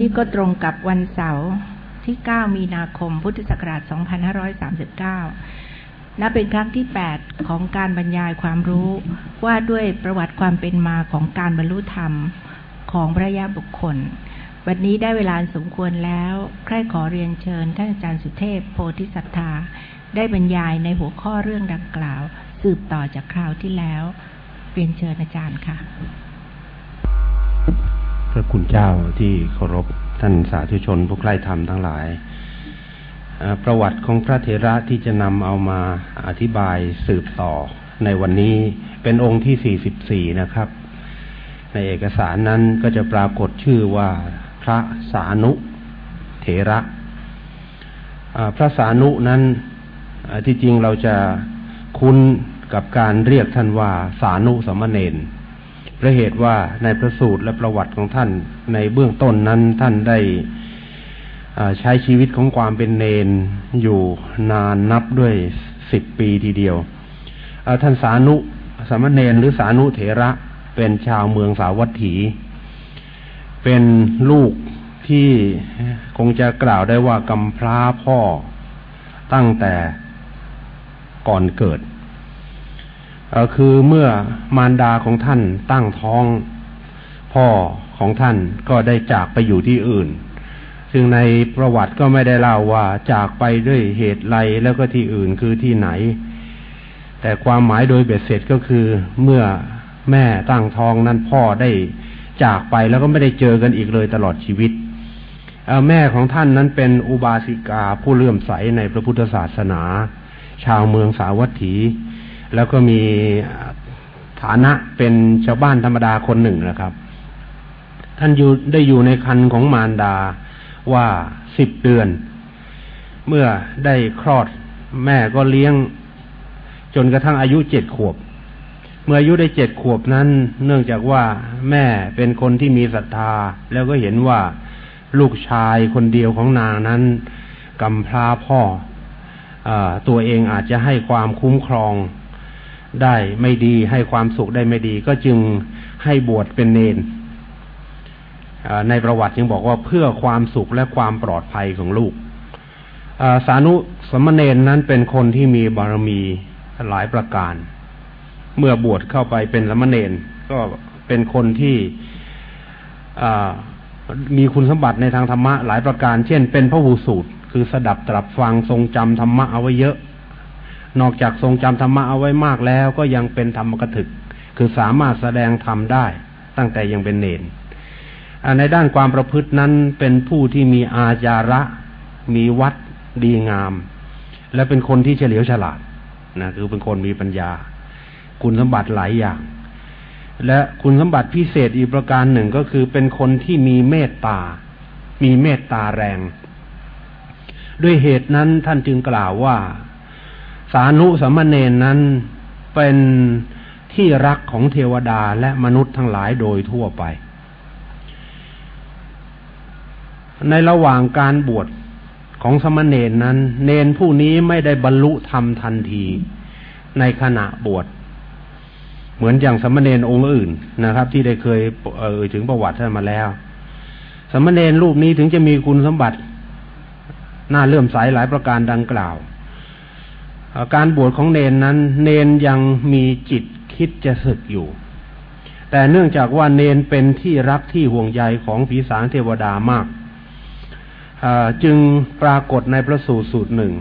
นี่ก็ตรงกับวันเสาร์ที่ 9 มีนาคม พุทธศักราช 2539 นับเป็นครั้งที่ 8 ของการบรรยายความรู้ว่าด้วยประวัติความเป็นมาของการบรรลุธรรมของพระยาบุคคล วันนี้ได้เวลาสมควรแล้ว ใครขอเรียนเชิญท่านอาจารย์สุเทพโพธิสัตธา ได้บรรยายในหัวข้อเรื่องดังกล่าว สืบต่อจากคราวที่แล้ว เรียนเชิญอาจารย์ค่ะ พระคุณเจ้าที่เคารพท่านสาธุชนผู้ใกล้ธรรมทั้งหลาย ประวัติของพระเถระที่จะนำเอามาอธิบายสืบต่อ ในวันนี้เป็นองค์ที่ 44 นะครับ ในเอกสารนั้นก็จะปรากฏชื่อว่าพระสานุเถระพระสานุนั้นที่จริงเราจะคุ้นกับการเรียกท่านว่าสานุสมณเณร พระเหตุว่าในพระสูตรและประวัติของท่าน ในเบื้องต้นนั้นท่านได้ใช้ชีวิตของความเป็นเนนอยู่นานนับด้วยสิบปีทีเดียว ท่านสานุสามเณรหรือสานุเถระเป็นชาวเมืองสาวัตถี เป็นลูกที่คงจะกล่าวได้ว่ากำพร้าพ่อตั้งแต่ก่อนเกิด คือเมื่อมารดาของท่านตั้งท้อง พ่อของท่านก็ได้จากไปอยู่ที่อื่น ซึ่งในประวัติก็ไม่ได้เล่าว่าจากไปด้วยเหตุไรแล้วก็ที่อื่นคือที่ไหน แต่ความหมายโดยเบ็ดเสร็จก็คือเมื่อแม่ตั้งท้องนั้นพ่อได้จากไปแล้วก็ไม่ได้เจอกันอีกเลยตลอดชีวิตแม่ของท่านนั้นเป็นอุบาสิกาผู้เลื่อมใสในพระพุทธศาสนา ชาวเมืองสาวัตถี แล้วก็มีฐานะเป็นชาวบ้านธรรมดาคนหนึ่งนะครับ ท่านอยู่ได้อยู่ในคันของมารดาว่าสิบเดือน เมื่อได้คลอดแม่ก็เลี้ยง จนกระทั่งอายุเจ็ดขวบ เมื่ออายุได้เจ็ดขวบนั้น เนื่องจากว่าแม่เป็นคนที่มีศรัทธา แล้วก็เห็นว่าลูกชายคนเดียวของนางนั้นกำพร้าพ่ออตัวเองอาจจะให้ความคุ้มครอง ได้ไม่ดีให้ความสุขได้ไม่ดี ก็จึงให้บวชเป็นเนนในประวัติจึงบอกว่าเพื่อความสุขและความปลอดภัยของลูกสานุสมณเณรนั้นเป็นคนที่มีบารมีหลายประการ เมื่อบวชเข้าไปเป็นสมณเณรก็เป็นคนที่มีคุณสมบัติในทางธรรมะหลายประการ เช่น เป็นพระหูสูตร คือสดับตรับฟังทรงจำธรรมะเอาไว้เยอะ นอกจากทรงจำธรรมะเอาไว้มากแล้วก็ยังเป็นธรรมกถึก คือสามารถแสดงธรรมได้ ตั้งแต่ยังเป็นเนนในด้านความประพฤตินั้นเป็นผู้ที่มีอาจาระ มีวัดดีงาม และเป็นคนที่เฉลียวฉลาดนะคือเป็นคนมีปัญญา คุณสมบัติหลายอย่าง และคุณสมบัติพิเศษอีกประการหนึ่งก็คือเป็นคนที่มีเมตตา มีเมตตาแรง ด้วยเหตุนั้นท่านจึงกล่าวว่า สานุสมณเณรนั้นเป็นที่รักของเทวดาและมนุษย์ทั้งหลายโดยทั่วไป ในระหว่างการบวชของสมณเณรนั้น เนนผู้นี้ไม่ได้บรรลุธรรมทันทีในขณะบวชเหมือนอย่างสมณเณรองค์อื่นนะครับ ที่ได้เคยเอ่ยถึงประวัติท่านมาแล้ว สมณเณรรูปนี้ถึงจะมีคุณสมบัติน่าเลื่อมใสหลายประการดังกล่าว การบวชของเนนนั้น เนนยังมีจิตคิดจะศึกอยู่ แต่เนื่องจากว่าเนนเป็นที่รักที่ห่วงใยของผีสางเทวดามาก จึงปรากฏในพระสูตรสูตรหนึ่ง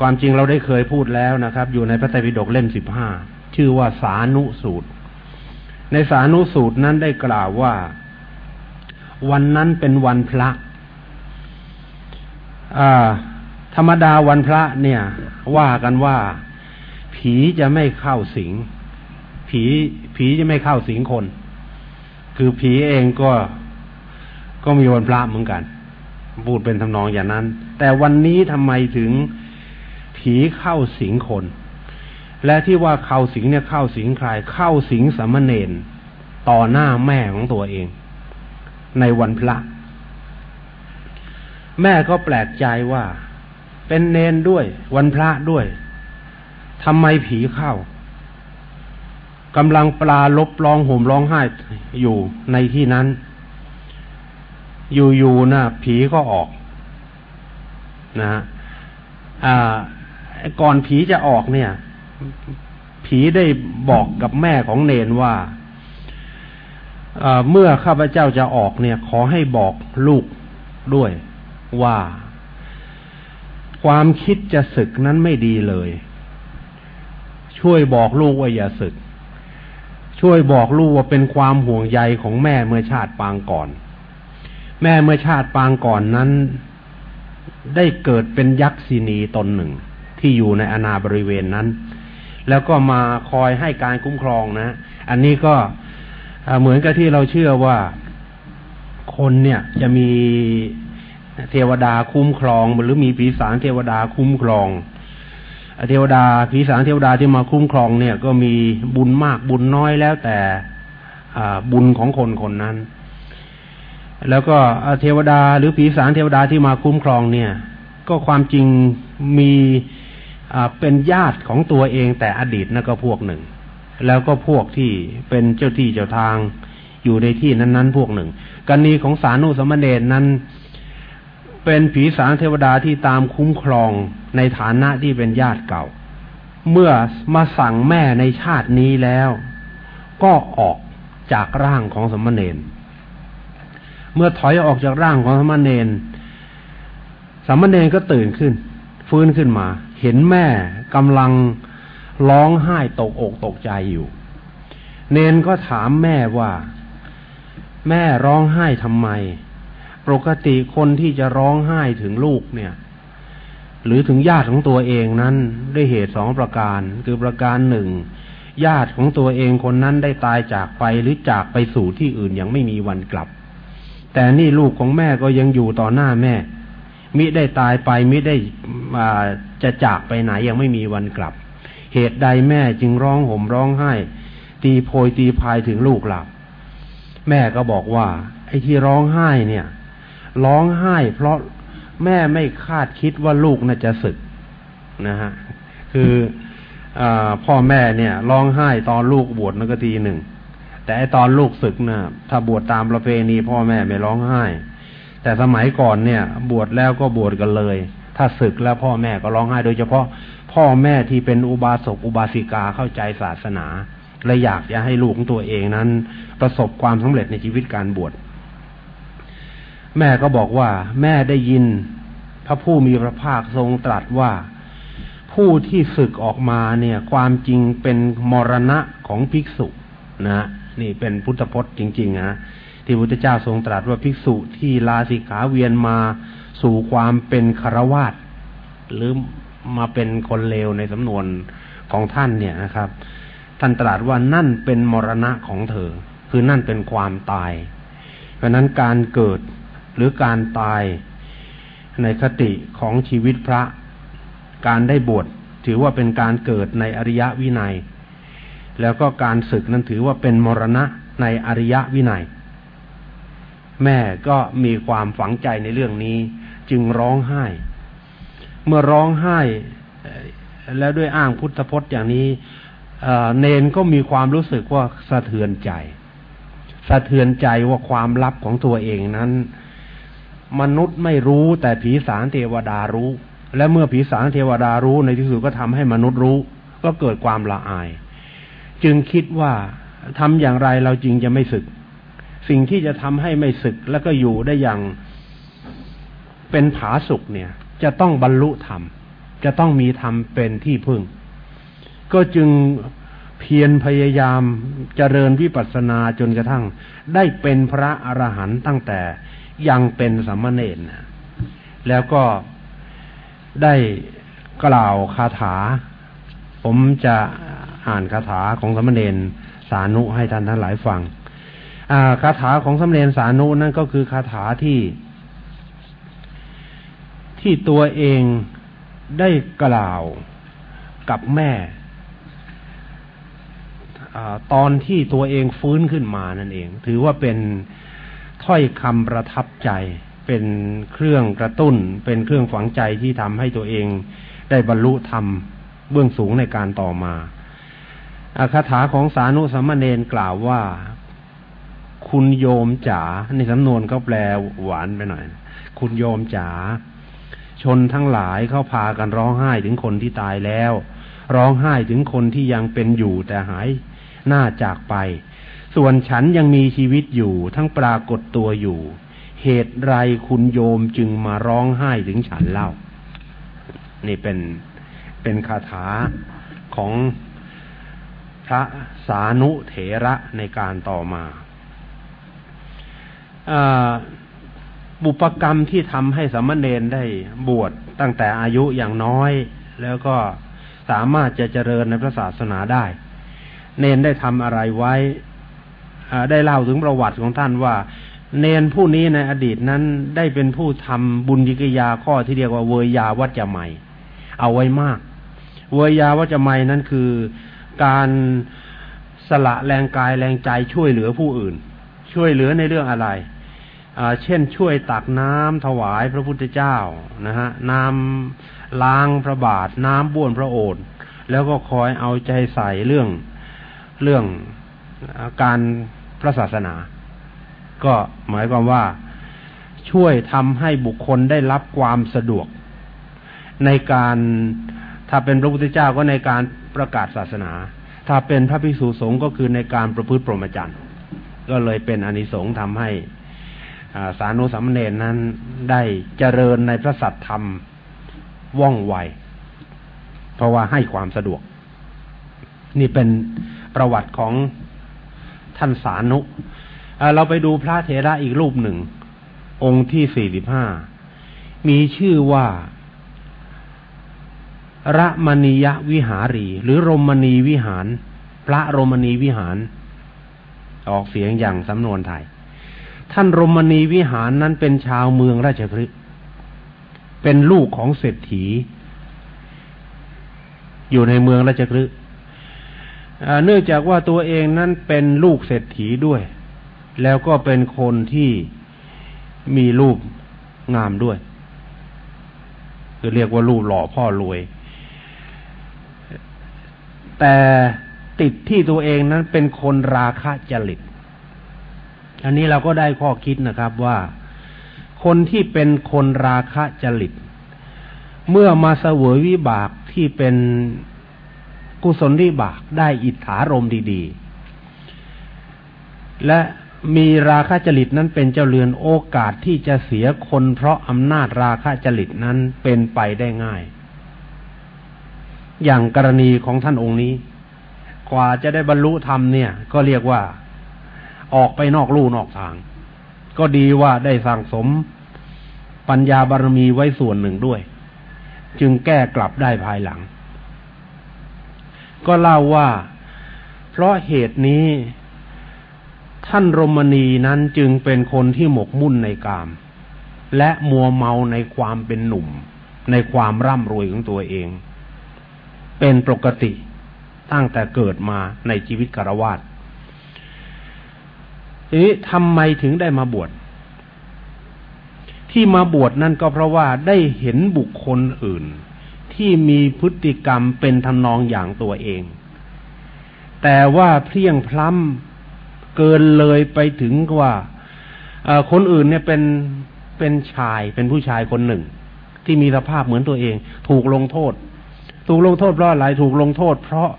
ความจริงเราได้เคยพูดแล้วนะครับ อยู่ในพระไตรปิฎกเล่มสิบห้าชื่อว่าสานุสูตร ในสานุสูตรนั้นได้กล่าวว่าวันนั้นเป็นวันพระอ่า ธรรมดาวันพระเนี่ย ว่ากันว่า ผีจะไม่เข้าสิง ผีผีจะไม่เข้าสิงคน คือผีเองก็ก็มีวันพระเหมือนกันพูดเป็นทำนองอย่างนั้น แต่วันนี้ทำไมถึงผีเข้าสิงคน และที่ว่าเข้าสิงเนี่ยเข้าสิงใครเข้าสิงสมณเณรต่อหน้าแม่ของตัวเอง ในวันพระ แม่ก็แปลกใจว่า เป็นเนนด้วย วันพระด้วยทำไมผีเข้ากำลังปลาลบร้องห่มร้องไห้อยู่ในที่นั้น อยู่ๆนะผีก็ออกนะฮะก่อนผีจะออกเนี่ย ผีได้บอกกับแม่ของเนนว่าเมื่อข้าพเจ้าจะออกเนี่ย ขอให้บอกลูกด้วยว่า ความคิดจะศึกนั้นไม่ดีเลย ช่วยบอกลูกว่าอย่าศึก ช่วยบอกลูกว่าเป็นความห่วงใยของแม่เมื่อชาติปางก่อน แม่เมื่อชาติปางก่อนนั้น ได้เกิดเป็นยักษ์ศีนีตนหนึ่ง ที่อยู่ในอนาบริเวณนั้น แล้วก็มาคอยให้การคุ้มครองนะ อันนี้ก็เหมือนกับที่เราเชื่อว่าคนเนี่ยจะมี เทวดาคุ้มครองหรือมีผีสางเทวดาคุ้มครองเทวดาผีสางเทวดาที่มาคุ้มครองเนี่ย ก็มีบุญมากบุญน้อยแล้วแต่บุญของคนคนนั้น แล้วก็เทวดาหรือผีสางเทวดาที่มาคุ้มครองเนี่ย ก็ความจริงมีเป็นญาติของตัวเองแต่อดีตนั่นก็พวกหนึ่ง แล้วก็พวกที่เป็นเจ้าที่เจ้าทางอยู่ในที่นั้นๆ พวกหนึ่งกรณีของสานุสมณเณรนั้น เป็นผีสางเทวดาที่ตามคุ้มครองในฐานะที่เป็นญาติเก่า เมื่อมาสั่งแม่ในชาตินี้แล้ว ก็ออกจากร่างของสมณเณรเมื่อถอยออกจากร่างของสมณเณรสมณเณรก็ตื่นขึ้น ฟื้นขึ้นมา เห็นแม่กำลังร้องไห้ตกอกตกใจอยู่ เนนก็ถามแม่ว่า แม่ร้องไห้ทำไม ปกติคนที่จะร้องไห้ถึงลูกเนี่ย หรือถึงญาติของตัวเองนั้นได้เหตุสองประการ คือประการหนึ่งญาติของตัวเองคนนั้นได้ตายจากไปหรือจากไปสู่ที่อื่นยังไม่มีวันกลับ แต่นี่ลูกของแม่ก็ยังอยู่ต่อหน้าแม่ มิได้ตายไปมิได้จะจากไปไหนยังไม่มีวันกลับ เหตุใดแม่จึงร้องห่มร้องไห้ ตีโพยตีพายถึงลูกหลับ แม่ก็บอกว่า ไอ้ที่ร้องไห้เนี่ย ร้องไห้ เพราะแม่ไม่คาดคิดว่าลูกน่าจะศึกนะฮะคืออพ่อแม่เนี่ยร้องไห้ตอนลูกบวชนั่นก็ทีหนึ่งแต่ตอนลูกศึกนะถ้าบวชตามประเพณีพ่อแม่ไม่ร้องไห้ แต่สมัยก่อนเนี่ย บวชแล้วก็บวชกันเลย ถ้าศึกแล้วพ่อแม่ก็ร้องไห้ โดยเฉพาะพ่อแม่ที่เป็นอุบาสกอุบาสิกาเข้าใจศาสนา และอยากจะให้ลูกของตัวเองนั้น ประสบความสำเร็จในชีวิตการบวช แม่ก็บอกว่า แม่ได้ยิน พระผู้มีพระภาคทรงตรัสว่า ผู้ที่ศึกออกมาเนี่ย ความจริงเป็นมรณะของภิกษุนะนี่เป็นพุทธพจน์จริงๆนะที่พุทธเจ้าทรงตรัสว่าภิกษุที่ลาสิกขาเวียนมาสู่ความเป็นคารวาสหรือมาเป็นคนเลวในสำนวนของท่านเนี่ยนะครับ ท่านตรัสว่านั่นเป็นมรณะของเธอ คือนั่นเป็นความตาย เพราะนั้นการเกิด หรือการตายในคติของชีวิตพระ การได้บวชถือว่าเป็นการเกิดในอริยวินัย แล้วก็การศึกนั้นถือว่าเป็นมรณะในอริยวินัย แม่ก็มีความฝังใจในเรื่องนี้ จึงร้องไห้ เมื่อร้องไห้แล้วด้วยอ้างพุทธพจน์อย่างนี้เนนก็มีความรู้สึกว่าสะเทือนใจ สะเทือนใจว่าความลับของตัวเองนั้น มนุษย์ไม่รู้แต่ผีสางเทวดารู้ และเมื่อผีสางเทวดารู้ในที่สุดก็ทำให้มนุษย์รู้ ก็เกิดความละอาย จึงคิดว่าทำอย่างไรเราจริงจะไม่ศึก สิ่งที่จะทำให้ไม่ศึกแล้วก็อยู่ได้อย่างเป็นผาสุกเนี่ย จะต้องบรรลุธรรม จะต้องมีธรรมเป็นที่พึ่ง ก็จึงเพียรพยายามเจริญวิปัสสนาจนกระทั่ง ได้เป็นพระอรหันต์ตั้งแต่ ยังเป็นสัมมาเนรแล้วก็ได้กล่าวคาถา ผมจะอ่านคาถาของสัมมาเนรสานุให้ท่านทั้งหลายฟังคาถาของสัมมาเนรสานุนั่นก็คือคาถาที่ ที่ตัวเองได้กล่าวกับแม่อตอนที่ตัวเองฟื้นขึ้นมานั่นเอง ถือว่าเป็น ถ้อยคำประทับใจ เป็นเครื่องกระตุ้น เป็นเครื่องฝังใจที่ทำให้ตัวเองได้บรรลุธรรมเบื้องสูงในการต่อมาอคาถาของสานุสัมมเนนกล่าวว่า คุณโยมจ๋าในสำนวนก็แปลหวานไปหน่อย คุณโยมจ๋าชนทั้งหลายเขาพากันร้องไห้ถึงคนที่ตายแล้ว ร้องไห้ถึงคนที่ยังเป็นอยู่แต่หายหน้าจากไป ส่วนฉันยังมีชีวิตอยู่ทั้งปรากฏตัวอยู่ เหตุไรคุณโยมจึงมาร้องไห้ถึงฉันเล่า นี่เป็นเป็นคาถาของพระสานุเถระในการต่อมาบุปกรรมที่ทำให้สมณเณรได้บวชตั้งแต่อายุอย่างน้อย แล้วก็สามารถจะเจริญในพระศาสนาได้ เนนได้ทำอะไรไว้ ได้เล่าถึงประวัติของท่านว่า เนนผู้นี้ในอดีตนั้นได้เป็นผู้ทำบุญยิกยาข้อที่เรียกว่าเวยาวัจจะใหม่เอาไว้มาก เวยาวัจจะใหม่นั้นคือการสละแรงกายแรงใจช่วยเหลือผู้อื่น ช่วยเหลือในเรื่องอะไรเช่นช่วยตักน้ำถวายพระพุทธเจ้านะฮะน้ำล้างพระบาท น้ำบ้วนพระโอษฐ์แล้วก็คอยเอาใจใส่เรื่องเรื่องการ พระศาสนา ก็หมายความว่าช่วยทำให้บุคคลได้รับความสะดวก ในการถ้าเป็นพระพุทธเจ้าก็ในการประกาศศาสนา ถ้าเป็นพระภิกษุสงฆ์ก็คือในการประพฤติปรมจรรย์ก็เลยเป็นอนิสงส์ทำให้สานุสัมเนนนั้นได้เจริญในพระสัตธรรมว่องไว เพราะว่าให้ความสะดวก นี่เป็นประวัติของ ท่านสานุเราไปดูพระเถระอีกรูปหนึ่ง องค์ที่สี่สิบห้ามีชื่อว่าระมณียวิหารี หรือรมณีวิหาร พระรมณีวิหาร ออกเสียงอย่างสำนวนไทย ท่านรมณีวิหารนั้นเป็นชาวเมืองราชพฤกษ์เป็นลูกของเศรษฐี อยู่ในเมืองราชพฤกษ์ เนื่องจากว่าตัวเองนั้นเป็นลูกเศรษฐีด้วย แล้วก็เป็นคนที่มีรูปงามด้วย คือเรียกว่าลูกหล่อพ่อรวย แต่ติดที่ตัวเองนั้นเป็นคนราคะจริต อันนี้เราก็ได้ข้อคิดนะครับว่าคนที่เป็นคนราคะจริต เมื่อมาเสวยวิบากที่เป็น กุศลวิบากได้อิทธารมดีๆ และมีราคะจริตนั้นเป็นเจ้าเรือนโอกาสที่จะเสียคนเพราะอำนาจราคะจริตนั้นเป็นไปได้ง่าย อย่างกรณีของท่านองค์นี้ กว่าจะได้บรรลุธรรมเนี่ย ก็เรียกว่าออกไปนอกลู่นอกทาง ก็ดีว่าได้สั่งสมปัญญาบารมีไว้ส่วนหนึ่งด้วย จึงแก้กลับได้ภายหลัง ก็เล่าว่า เพราะเหตุนี้ ท่านรมณีนั้นจึงเป็นคนที่หมกมุ่นในกาม และมัวเมาในความเป็นหนุ่ม ในความร่ำรวยของตัวเอง เป็นปกติตั้งแต่เกิดมาในชีวิตคารวาสทีนี้ทำไมถึงได้มาบวชที่มาบวชนั่นก็เพราะว่าได้เห็นบุคคลอื่น ที่มีพฤติกรรมเป็นทำนองอย่างตัวเอง แต่ว่าเพียงพล้ำเกินเลยไปถึงว่าคนอื่นเนี่ยเป็นเป็นชายเป็นผู้ชายคนหนึ่ง ที่มีสภาพเหมือนตัวเอง ถูกลงโทษ ถูกลงโทษเพราะอะไรถูกลงโทษ เพราะ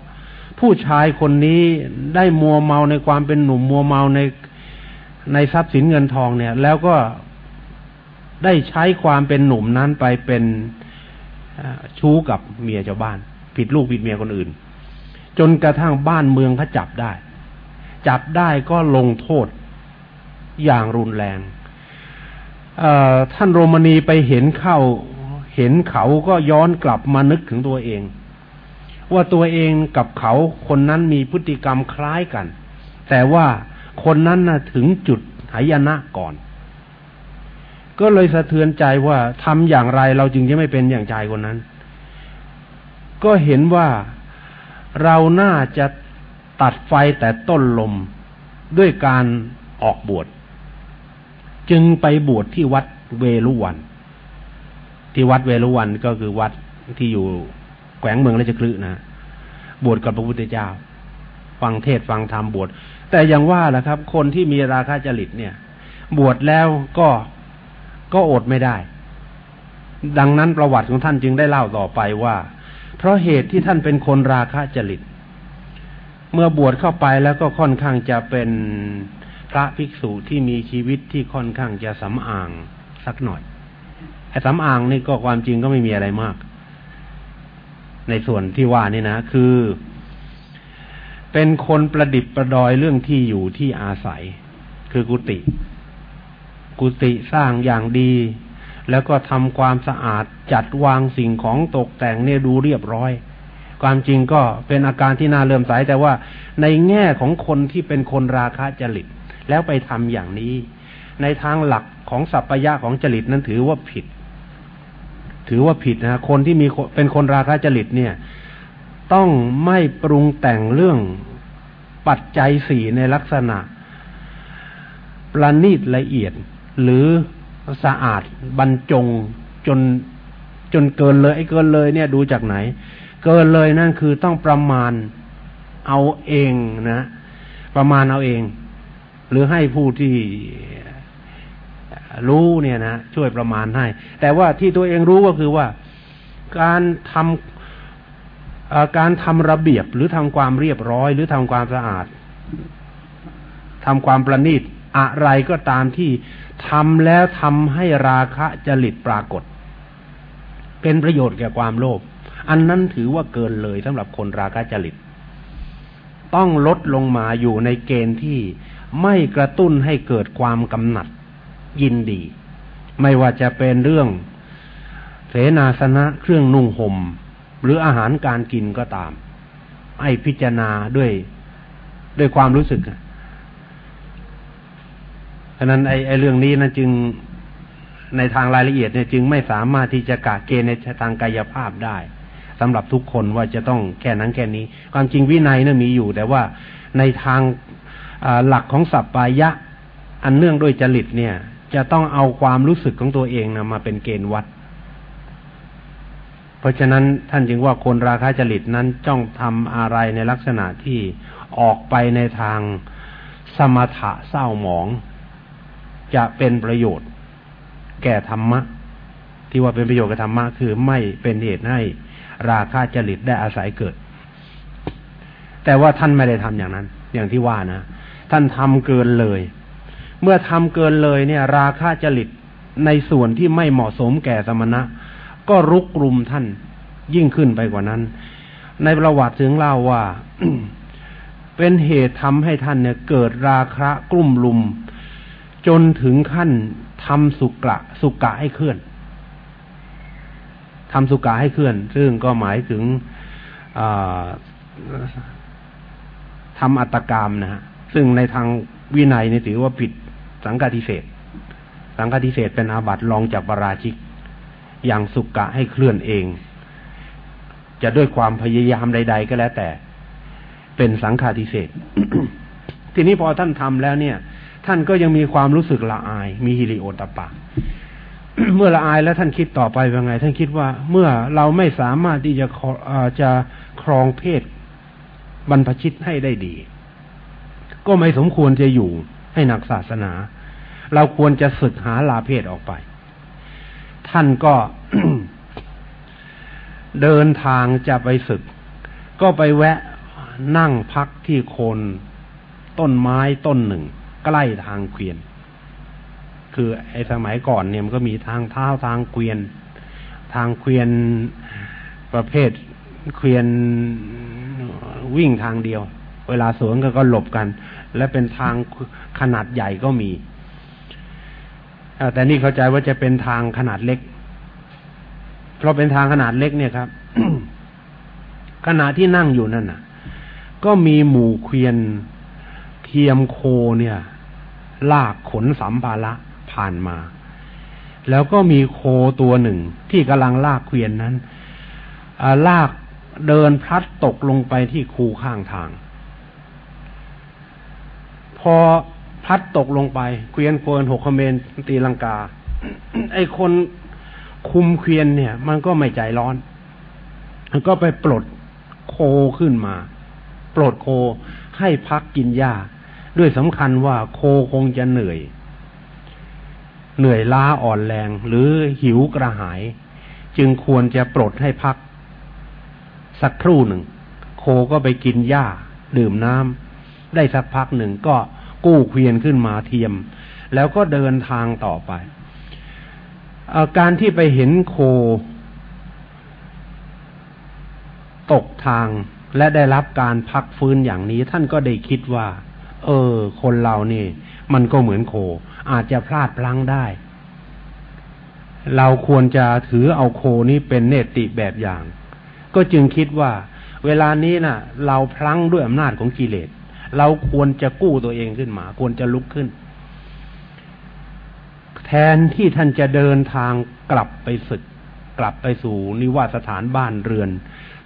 ผู้ชายคนนี้ได้มัวเมาในความเป็นหนุ่มมัวเมาในในทรัพย์สินเงินทองเนี่ย แล้วก็ได้ใช้ความเป็นหนุ่มนั้นไปเป็น ชู้กับเมียชาวบ้าน ผิดลูกผิดเมียคนอื่น จนกระทั่งบ้านเมืองเขาจับได้ จับได้ก็ลงโทษอย่างรุนแรงท่านโรมนีไปเห็นเข้าเห็นเขาก็ย้อนกลับมานึกถึงตัวเอง ว่าตัวเองกับเขาคนนั้นมีพฤติกรรมคล้ายกัน แต่ว่าคนนั้นนะถึงจุดหายนะก่อน ก็เลยสะเทือนใจว่าทำอย่างไรเราจึงจะไม่เป็นอย่างชายคนนั้น ก็เห็นว่าเราน่าจะตัดไฟแต่ต้นลมด้วยการออกบวชจึงไปบวชที่วัดเวลุวัน ที่วัดเวลุวันก็คือวัดที่อยู่แขวงเมืองราชคลึนะบวชกับพระพุทธเจ้า ฟังเทศฟังธรรมบวชแต่อย่างว่าแหละครับ คนที่มีราคะจริตเนี่ย บวชแล้วก็ ก็อดไม่ได้ ดังนั้นประวัติของท่านจึงได้เล่าต่อไปว่า เพราะเหตุที่ท่านเป็นคนราคะจริต เมื่อบวชเข้าไปแล้วก็ค่อนข้างจะเป็นพระภิกษุที่มีชีวิตที่ค่อนข้างจะสำอางสักหน่อยไอ้สำอางนี่ก็ความจริงก็ไม่มีอะไรมาก ในส่วนที่ว่านี่นะ คือ เป็นคนประดิบประดอยเรื่องที่อยู่ที่อาศัย คือกุฏิ กุฏิสร้างอย่างดี แล้วก็ทำความสะอาดจัดวางสิ่งของตกแต่งเนี่ยดูเรียบร้อย ความจริงก็เป็นอาการที่น่าเลื่อมใสแต่ว่าในแง่ของคนที่เป็นคนราคะจริต แล้วไปทำอย่างนี้ ในทางหลักของสัพพยะของจริตนั้นถือว่าผิด ถือว่าผิดนะคนที่มีเป็นคนราคะจริตเนี่ย ต้องไม่ปรุงแต่งเรื่องปัจจัยสี่ในลักษณะประณีตละเอียด หรือสะอาดบรรจงจนจนเกินเลย ไอ้เกินเลยเนี่ยดูจากไหน เกินเลยนั่นคือต้องประมาณเอาเองนะ ประมาณเอาเอง หรือให้ผู้ที่รู้เนี่ยนะช่วยประมาณให้ แต่ว่าที่ตัวเองรู้ก็คือว่า การทำการทำระเบียบหรือทำความเรียบร้อย หรือทำความสะอาดทำความประณีตอะไรก็ตามที่ ทำแล้วทำให้ราคะจริตปรากฏ เป็นประโยชน์แก่ความโลภอันนั้นถือว่าเกินเลยสำหรับคนราคะจริต ต้องลดลงมาอยู่ในเกณฑ์ที่ไม่กระตุ้นให้เกิดความกำหนัดยินดี ไม่ว่าจะเป็นเรื่องเสนาสนะเครื่องนุ่งหม่มหรืออาหารการกินก็ตาม ให้พิจารณาด้วยด้วยความรู้สึก ฉะนั้นไอ้ไอเรื่องนี้นะจึงในทางรายละเอียดเนี่ยจึงไม่สามารถที่จะกะเกณฑ์ในทางกายภาพได้สำหรับทุกคนว่าจะต้องแค่นั้นแค่นี้ ความจริงวินัยนี่ยมีอยู่ แต่ว่าในทางหลักของสัพปายะ อันเนื่องด้วยจริตเนี่ย จะต้องเอาความรู้สึกของตัวเองนะมาเป็นเกณฑ์วัด เพราะฉะนั้นท่านจึงว่าคนราคาจริตนั้นจ้องทำอะไรในลักษณะที่ออกไปในทางสมถะเศร้าหมอง จะเป็นประโยชน์ แก่ธรรมะ ที่ว่าเป็นประโยชน์แก่ธรรมะคือไม่เป็นเหตุให้ราคาจริตได้อาศัยเกิด แต่ว่าท่านไม่ได้ทำอย่างนั้น อย่างที่ว่านะ ท่านทำเกินเลย เมื่อทำเกินเลยเนี่ย ราคาจริตในส่วนที่ไม่เหมาะสมแก่สมณะ ก็รุกรุมท่านยิ่งขึ้นไปกว่านั้น ในประวัติถึงเล่าว่าเป็นเหตุทำให้ท่านเนี่ย เกิดราคะกลุ่มลุม จนถึงขั้นทำสุกะสุกะให้เคลื่อนทำสุกะให้เคลื่อน ซึ่งก็หมายถึงทำอัตกรรมนะฮะซึ่งในทางวินัยนี่ถือว่าผิดสังฆาทิเศษ สังฆาทิเศษเป็นอาบัติรองจากปราชิก อย่างสุกะให้เคลื่อนเอง จะด้วยความพยายามใด ๆ ก็แล้วแต่ เป็นสังฆาทิเศษทีนี้พอท่านทำแล้วเนี่ย ท่านก็ยังมีความรู้สึกละอาย มีฮิริโอตปะ เมื่อละอายแล้วท่านคิดต่อไปว่าไง ท่านคิดว่าเมื่อเราไม่สามารถที่จะจะครองเพศบรรพชิตให้ได้ดี ก็ไม่สมควรจะอยู่ให้หนักศาสนา เราควรจะศึกหาลาเพศออกไป ท่านก็เดินทางจะไปศึก ก็ไปแวะนั่งพักที่โคนต้นไม้ต้นหนึ่ง ใกล้ทางเกวียน คือไอ้สมัยก่อนเนี่ยมันก็มีทางเท้าทางเกวียน ทางเกวียนประเภทเกวียนวิ่งทางเดียว เวลาสวนก็ก็หลบกัน และเป็นทางขนาดใหญ่ก็มีแต่นี่เข้าใจว่าจะเป็นทางขนาดเล็ก เพราะเป็นทางขนาดเล็กเนี่ยครับขณะที่นั่งอยู่นั่นน่ะ ก็มีหมู่เกวียน เทียมโคเนี่ย ลากขนสัมภาระผ่านมา แล้วก็มีโคตัวหนึ่ง ที่กำลังลากเกวียนนั้นลากเดินพลัดตกลงไปที่คูข้างทาง พอพลัดตกลงไปเกวียนโคนหกขเมนตีลังกา ไอคนคุมเกวียนเนี่ย มันก็ไม่ใจร้อนมันก็ไปปลดโคขึ้นมาปรดโคให้พักกินหญ้า ด้วยสำคัญว่าโคคงจะเหนื่อย เหนื่อยล้าอ่อนแรง หรือหิวกระหาย จึงควรจะปลดให้พัก สักครู่หนึ่ง โคก็ไปกินหญ้า ดื่มน้ำได้สักพักหนึ่งก็กู้เควียนขึ้นมาเทียม แล้วก็เดินทางต่อไปอาการที่ไปเห็นโค ตกทางและได้รับการพักฟื้นอย่างนี้ท่านก็ได้คิดว่า เออ คนเรานี่ มันก็เหมือนโค อาจจะพลาดพลั้งได้ เราควรจะถือเอาโคนี้เป็นเนติแบบอย่าง ก็จึงคิดว่า เวลานี้นะ่ะ เราพลั้งด้วยอำนาจของกิเลส เราควรจะกู้ตัวเองขึ้นมา ควรจะลุกขึ้น แทนที่ท่านจะเดินทางกลับไปศึก กลับไปสู่นิวาสถานบ้านเรือน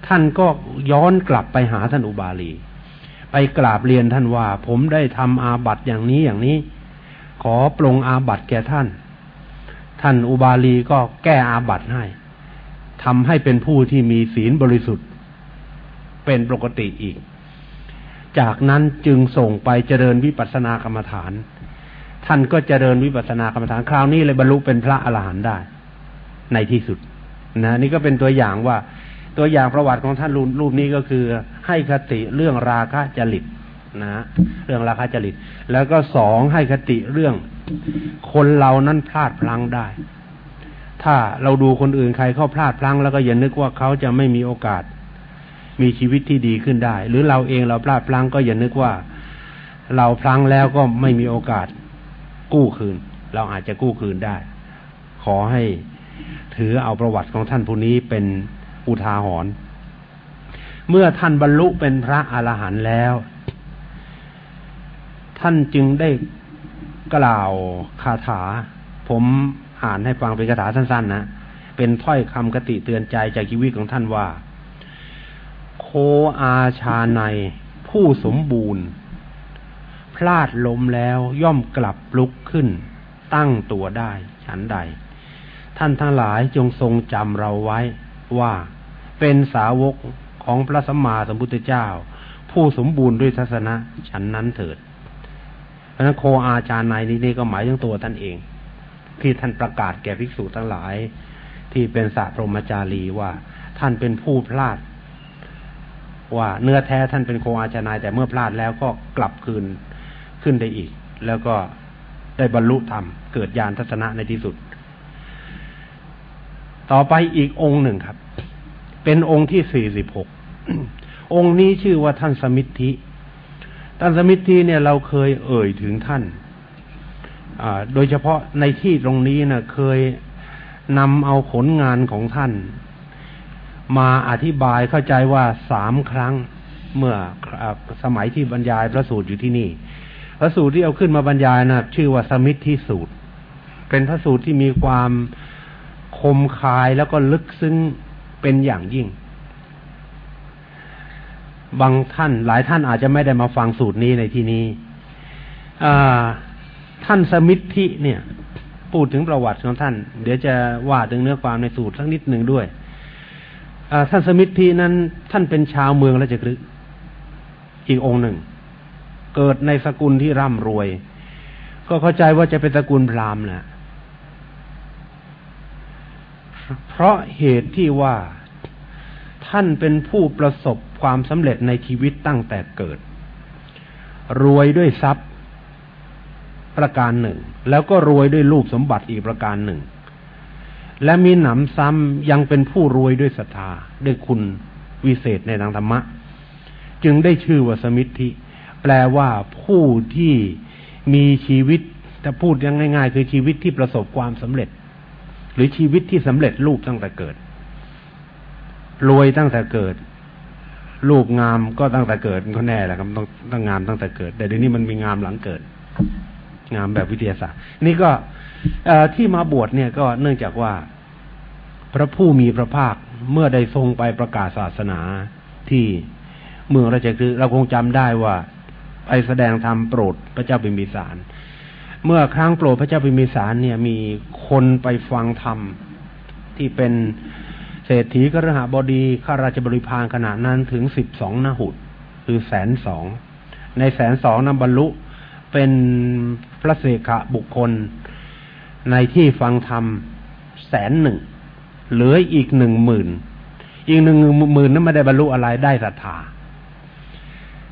ท่านก็ย้อนกลับไปหาท่านอุบาลี ไปกราบเรียนท่านว่า ผมได้ทำอาบัตอย่างนี้อย่างนี้ ขอปรงอาบัตแก่ท่าน ท่านอุบาลีก็แก้อาบัตให้ทำให้เป็นผู้ที่มีศีลบริสุทธิ์ เป็นปกติอีก จากนั้นจึงส่งไปเจริญวิปัสสนากรรมฐาน ท่านก็เจริญวิปัสสนากรรมฐานคราวนี้เลยบรรลุเป็นพระอรหันต์ได้ ในที่สุดนะนี่ก็เป็นตัวอย่างว่า ตัวอย่างประวัติของท่านรูปนี้ก็คือ ให้คติเรื่องราคะจริตนะ เรื่องราคะจริต แล้วก็สองให้คติเรื่อง คนเรานั้นพลาดพลั้งได้ ถ้าเราดูคนอื่นใครเข้าพลาดพลั้งแล้วก็อย่านึกว่าเขาจะไม่มีโอกาส มีชีวิตที่ดีขึ้นได้ หรือเราเองเราพลาดพลั้งก็อย่านึกว่า เราพลั้งแล้วก็ไม่มีโอกาสกู้คืน เราอาจจะกู้คืนได้ ขอให้ถือเอาประวัติของท่านผู้นี้เป็น อุทาหรณ์เมื่อท่านบรรลุเป็นพระอรหันต์แล้ว ท่านจึงได้กล่าวคาถา ผมอ่านให้ฟังเป็นคาถาสั้น ๆ นะ เป็นถ้อยคำกติเตือนใจจากชีวิตของท่านว่า โคอาชาในผู้สมบูรณ์ พลาดล้มแล้วย่อมกลับลุกขึ้น ตั้งตัวได้ ฉันใด ท่านทั้งหลายจงทรงจำเราไว้ว่า เป็นสาวกของพระสัมมาสัมพุทธเจ้า ผู้สมบูรณ์ด้วยทัศนะฉันนั้นเถิดเพราะนั้นโคอาจารย์ในนี้นี่ก็หมายถึงตัวท่านเอง ที่ท่านประกาศแก่ภิกษุทั้งหลาย ที่เป็นสาพรมจารีว่า ท่านเป็นผู้พลาด ว่าเนื้อแท้ท่านเป็นโคอาจารย์แต่เมื่อพลาดแล้วก็กลับคืนขึ้นได้อีก แล้วก็ได้บรรลุธรรมเกิดญาณทัศนะในที่สุด ต่อไปอีกองค์หนึ่งครับ เป็นองค์ที่สี่สิบหกองค์นี้ชื่อว่าท่านสมิทธิ ท่านสมิทธิเนี่ยเราเคยเอ่ยถึงท่าน โดยเฉพาะในที่ตรงนี้นะเคยนำเอาผลงานของท่าน มาอธิบายเข้าใจว่าสามครั้งเมื่อสมัยที่บรรยายพระสูตรอยู่ที่นี่ พระสูตรที่เอาขึ้นมาบรรยายนะชื่อว่าสมิทธิสูตร เป็นพระสูตรที่มีความคมคายแล้วก็ลึกซึ้ง เป็นอย่างยิ่ง บางท่านหลายท่านอาจจะไม่ได้มาฟังสูตรนี้ในที่นี้ท่านสมิทธิเนี่ย พูดถึงประวัติของท่าน เดี๋ยวจะว่าถึงเนื้อความในสูตรสักนิดหนึ่งด้วยท่านสมิทธีนั้น ท่านเป็นชาวเมืองราชกฤห์อีกองค์หนึ่ง เกิดในสกุลที่ร่ำรวย ก็เข้าใจว่าจะเป็นสกุลพราหมณ์แหละ เพราะเหตุที่ว่าท่านเป็นผู้ประสบความสำเร็จในชีวิตตั้งแต่เกิด รวยด้วยทรัพย์ประการหนึ่ง แล้วก็รวยด้วยรูปสมบัติอีกประการหนึ่ง และมีหนำซ้ำยังเป็นผู้รวยด้วยศรัทธาด้วยคุณวิเศษในทางธรรมะ จึงได้ชื่อว่าสมิทธิ แปลว่าผู้ที่มีชีวิตถ้าพูดยังง่าย ๆ คือชีวิตที่ประสบความสำเร็จ หรือชีวิตที่สำเร็จรูปตั้งแต่เกิด รวยตั้งแต่เกิด รูปงามก็ตั้งแต่เกิดก็แน่แหละครับต้องต้องงามตั้งแต่เกิด แต่เดี๋ยวนี้มันมีงามหลังเกิด งามแบบวิทยาศาสตร์ นี่ก็ที่มาบวชเนี่ยก็เนื่องจากว่า พระผู้มีพระภาคเมื่อได้ทรงไปประกาศศาสนาที่เมืองราชคือเราคงจำได้ว่าไปแสดงธรรมโปรดพระเจ้าปิมิสาร เมื่อครั้งโปรดพระเจ้าปิมิสารเนี่ยมีคนไปฟังธรรม ที่เป็นเศรษฐีกระหาบดีข้าราชบริพารขณะนั้นถึงสิบสองนาหุดคือแสนสองในแสนสองนั้นบรรลุเป็นพระเสขะบุคคล ในที่ฟังธรรมแสนหนึ่งเหลืออีกหนึ่งหมื่นอีกหนึ่งหมื่นนั้นไม่ได้บรรลุอะไรได้ศรัทธา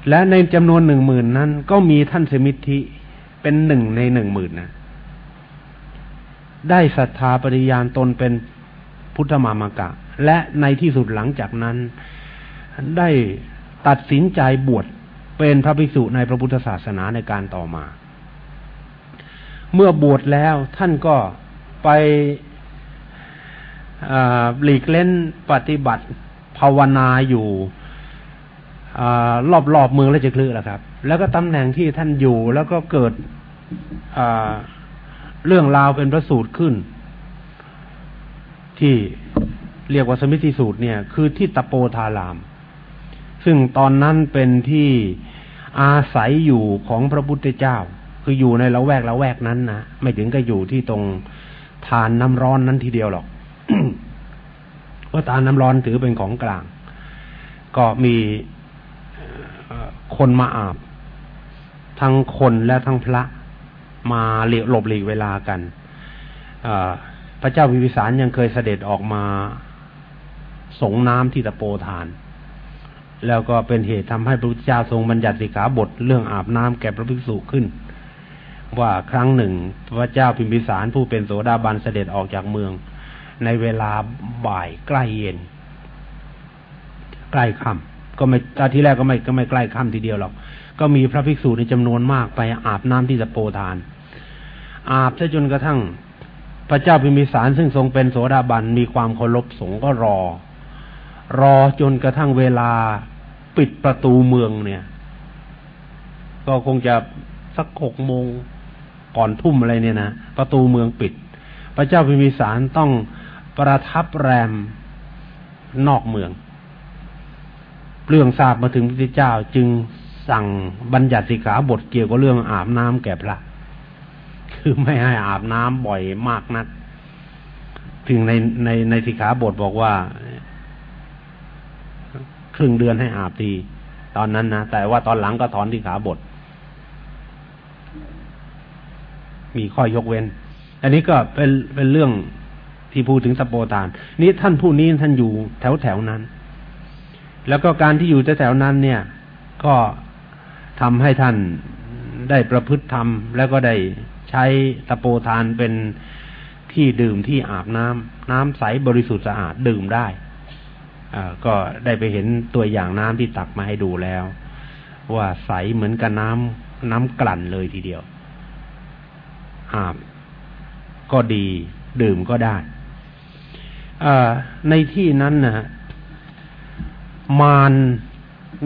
และในจำนวนหนึ่งหมื่นนั้น ก็มีท่านสมิทธิ เป็นหนึ่งในหนึ่งหมื่นนะ ได้ศรัทธาปริยานตนเป็นพุทธมามากะ และในที่สุดหลังจากนั้น ได้ตัดสินใจบวชเป็นพระภิกษุในพระพุทธศาสนาในการต่อมา เมื่อบวชแล้วท่านก็ไปหลีกเล่นปฏิบัติภาวนาอยู่ รอบรอบเมืองราชคลือแหละครับ แล้วก็ตำแหน่งที่ท่านอยู่แล้วก็เกิดเรื่องราวเป็นพระสูตรขึ้น ที่เรียกว่าสมิติสูตรเนี่ย คือที่ตะโปธาราม ซึ่งตอนนั้นเป็นที่อาศัยอยู่ของพระพุทธเจ้า คืออยู่ในละแวกละแวกนั้นนะไม่ถึงก็อยู่ที่ตรงทานน้ำร้อนนั้นทีเดียวหรอกเพราะทานน้ำร้อนถือเป็นของกลาง ก็มี คนมาอาบ ทั้งคนและทั้งพระมาหลีหลบหลีกเวลากันพระเจ้าวิวิสารยังเคยเสด็จออกมาสงน้ำที่ตะโปทาน แล้วก็เป็นเหตุทำให้พระพุทธเจ้าทรงบัญญัติสิกขาบทเรื่องอาบน้ำแก่พระภิกษุขึ้น ว่าครั้งหนึ่ง พระเจ้าพิมพิสารผู้เป็นโสดาบันเสด็จออกจากเมือง ในเวลาบ่ายใกล้เย็น ใกล้ค่ำ ก็ไม่ตอที่แรกก็ไม่ก็ไม่ใกล้ค่ำทีเดียวหรอก ก็มีพระภิกษุในจำนวนมากไปอาบน้ำที่ตะโปทาน อาบซะจนกระทั่ง พระเจ้าพิมพิสารซึ่งทรงเป็นโสดาบันมีความเคารพสงฆ์ก็รอ รอจนกระทั่งเวลาปิดประตูเมืองเนี่ย ก็คงจะสักหกโมงก่อนทุ่มอะไรเนี่ยนะประตูเมืองปิด พระเจ้าพิมพิสารต้องประทับแรมนอกเมือง เรื่องทราบมาถึงพระเจ้าจึงสั่งบัญญัติสิกขาบทเกี่ยวกับเรื่องอาบน้ำแก่พระ คือไม่ให้อาบน้ำบ่อยมากนัก ถึงในในในสิกขาบทบอกว่า ครึ่งเดือนให้อาบที ตอนนั้นนะแต่ว่าตอนหลังก็ถอนสิกขาบท มีข้อยกเว้น อันนี้ก็เป็นเป็นเรื่องที่พูดถึงสโปตาน นี้ท่านผู้นี้ท่านอยู่แถวแถวนั้น แล้วก็การที่อยู่แถวนั้นเนี่ย ก็ทำให้ท่านได้ประพฤติธรรม แล้วก็ได้ใช้ตะโปทานเป็นที่ดื่มที่อาบน้ำน้ำใสบริสุทธิ์สะอาดดื่มได้ก็ได้ไปเห็นตัวอย่างน้ำที่ตักมาให้ดูแล้ว ว่าใสเหมือนกับน้ำน้ำกลั่นเลยทีเดียวอาบก็ดีดื่มก็ได้ในที่นั้นนะ มาร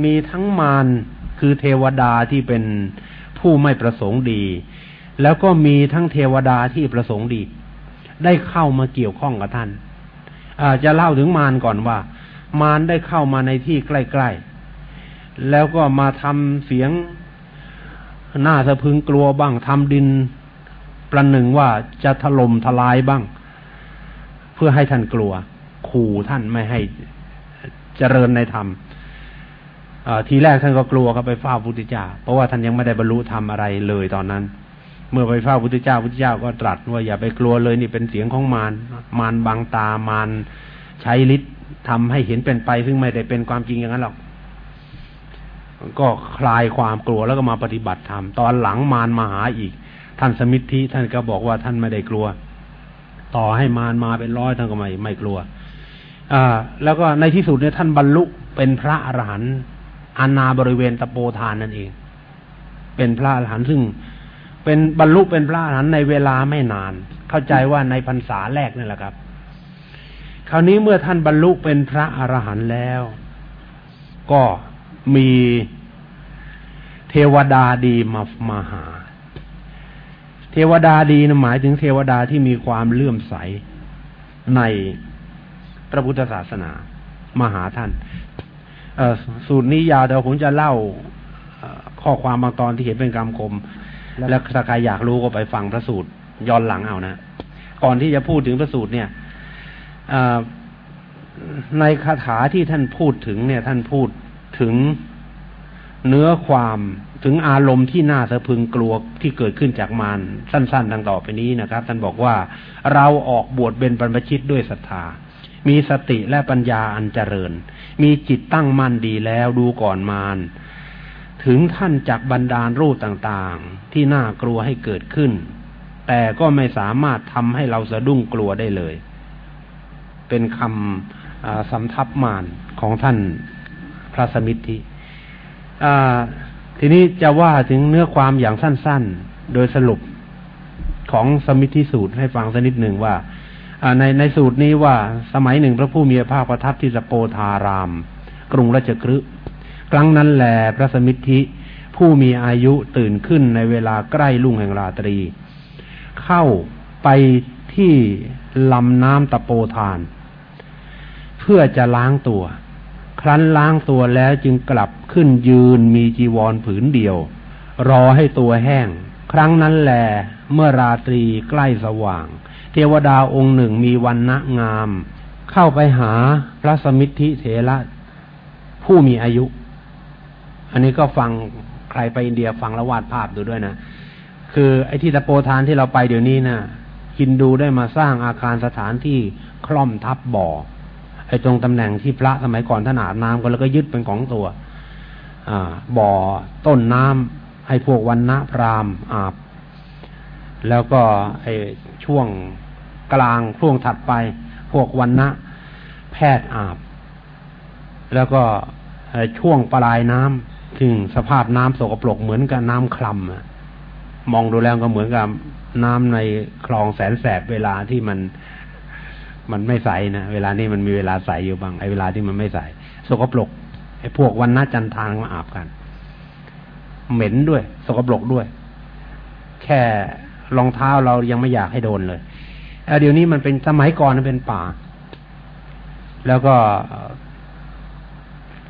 มีทั้งมารคือเทวดาที่เป็นผู้ไม่ประสงค์ดี แล้วก็มีทั้งเทวดาที่ประสงค์ดี ได้เข้ามาเกี่ยวข้องกับท่านอาจะเล่าถึงมารก่อนว่า มารได้เข้ามาในที่ใกล้ๆ แล้วก็มาทำเสียงหน้าสะพึงกลัวบ้างทำดิน ประหนึ่งว่าจะถล่มทลายบ้าง เพื่อให้ท่านกลัว ขู่ท่านไม่ให้ เจริญในธรรมทีแรกท่านก็กลัวก็ไปเฝ้าพุทธเจ้า เพราะว่าท่านยังไม่ได้บรรลุธรรมอะไรเลยตอนนั้น เมื่อไปเฝ้าพุทธเจ้าพุทธเจ้าก็ตรัสว่าอย่าไปกลัวเลยนี่เป็นเสียงของมารมารบังตามารใช้ฤทธิ์ทำให้เห็นเป็นไป ซึ่งไม่ได้เป็นความจริงอย่างนั้นหรอกก็คลายความกลัวแล้วก็มาปฏิบัติธรรมตอนหลังมารมาหาอีก ท่านสมิทธิท่านก็บอกว่าท่านไม่ได้กลัว ต่อให้มารมาเป็นร้อยท่านก็ไม่ไม่กลัว อ่าแล้วก็ในที่สุดเนี่ยท่านบรรลุเป็นพระอรหันต์อานาบริเวณตะโปทานนั่นเอง เป็นพระอรหันต์ซึ่ง เป็นบรรลุเป็นพระอรหันต์ในเวลาไม่นาน เข้าใจว่าในพรรษาแรกนี่แหละครับ คราวนี้เมื่อท่านบรรลุเป็นพระอรหันต์แล้ว ก็มีเทวดาดีมามาหา เทวดาดีนะหมายถึงเทวดาที่มีความเลื่อมใสใน พระพุทธศาสนา มาหาท่านสูตรนี้ยาวเดี๋ยวผมจะเล่าข้อความบางตอนที่เห็นเป็นกรรมคม แล้วถ้าใครอยากรู้ก็ไปฟังพระสูตรย้อนหลังเอานะ ก่อนที่จะพูดถึงพระสูตรเนี่ยในคาถาที่ท่านพูดถึงเนี่ย ท่านพูดถึงเนื้อความถึงอารมณ์ที่น่าสะพึงกลัวที่เกิดขึ้นจากมารสั้น ๆ ดังต่อไปนี้นะครับ ท่านบอกว่าเราออกบวชเป็นบรรพชิตด้วยศรัทธา มีสติและปัญญาอันเจริญ มีจิตตั้งมั่นดีแล้วดูก่อนมารถึงท่านจักบันดาลรูปต่างๆ ที่น่ากลัวให้เกิดขึ้น แต่ก็ไม่สามารถทำให้เราสะดุ้งกลัวได้เลย เป็นคำสำทับมารของท่านพระสมิทธิทีนี้จะว่าถึงเนื้อความอย่างสั้นๆ โดยสรุปของสมิทธิสูตรให้ฟังสักนิดหนึ่งว่า ในในสูตรนี้ว่าสมัยหนึ่งพระผู้มีพระภาคประทับที่สโปธาราม กรุงราชกฤห์ครั้งนั้นแหลพระสมิทธิผู้มีอายุตื่นขึ้นในเวลาใกล้ลุ่งแห่งราตรี เข้าไปที่ลำน้ำตะโปทาน เพื่อจะล้างตัว ครั้นล้างตัวแล้วจึงกลับขึ้นยืนมีจีวรผืนเดียว รอให้ตัวแห้ง ครั้งนั้นแหลเมื่อราตรีใกล้สว่าง ทวดาองค์หนึ่งมีวันณะงาม เข้าไปหาพระสมิทธิเถระผู้มีอายุ อันนี้ก็ฟังใครไปอินเดียฟังแล้ววาดภาพดูด้วยนะ คือไอ้ที่ตะโปทานที่เราไปเดี๋ยวนี้นะ่ะฮินดูได้มาสร้างอาคารสถานที่คล่อมทับบ่อ ไอ้ตรงตำแหน่งที่พระสมัยก่อนท่านอาบน้ำก็แล้วก็ยึดเป็นของตัว อ่า บ่อต้นน้ำให้พวกวันณะพรามอาบ แล้วก็ไอ้ช่วง กลางช่วงถัดไป พวกวันณะแพทย์อาบ แล้วก็ช่วงปลายน้ำซึ่งสภาพน้ำสกปรกเหมือนกับน้ำคลำมองดูแล้วก็เหมือนกับน้ำในคลองแสนแสบเวลาที่มันมันไม่ใสนะเวลานี้มันมีเวลาใสอยู่บางไอ้เวลาที่มันไม่ใสสกปรกไอ้พวกวันน้าจันทานมาอาบกัน เหม็นด้วย สกปรกด้วย แค่รองเท้าเรายังไม่อยากให้โดนเลย เดี๋ยวนี้มันเป็นสมัยก่อนมันเป็นป่า แล้วก็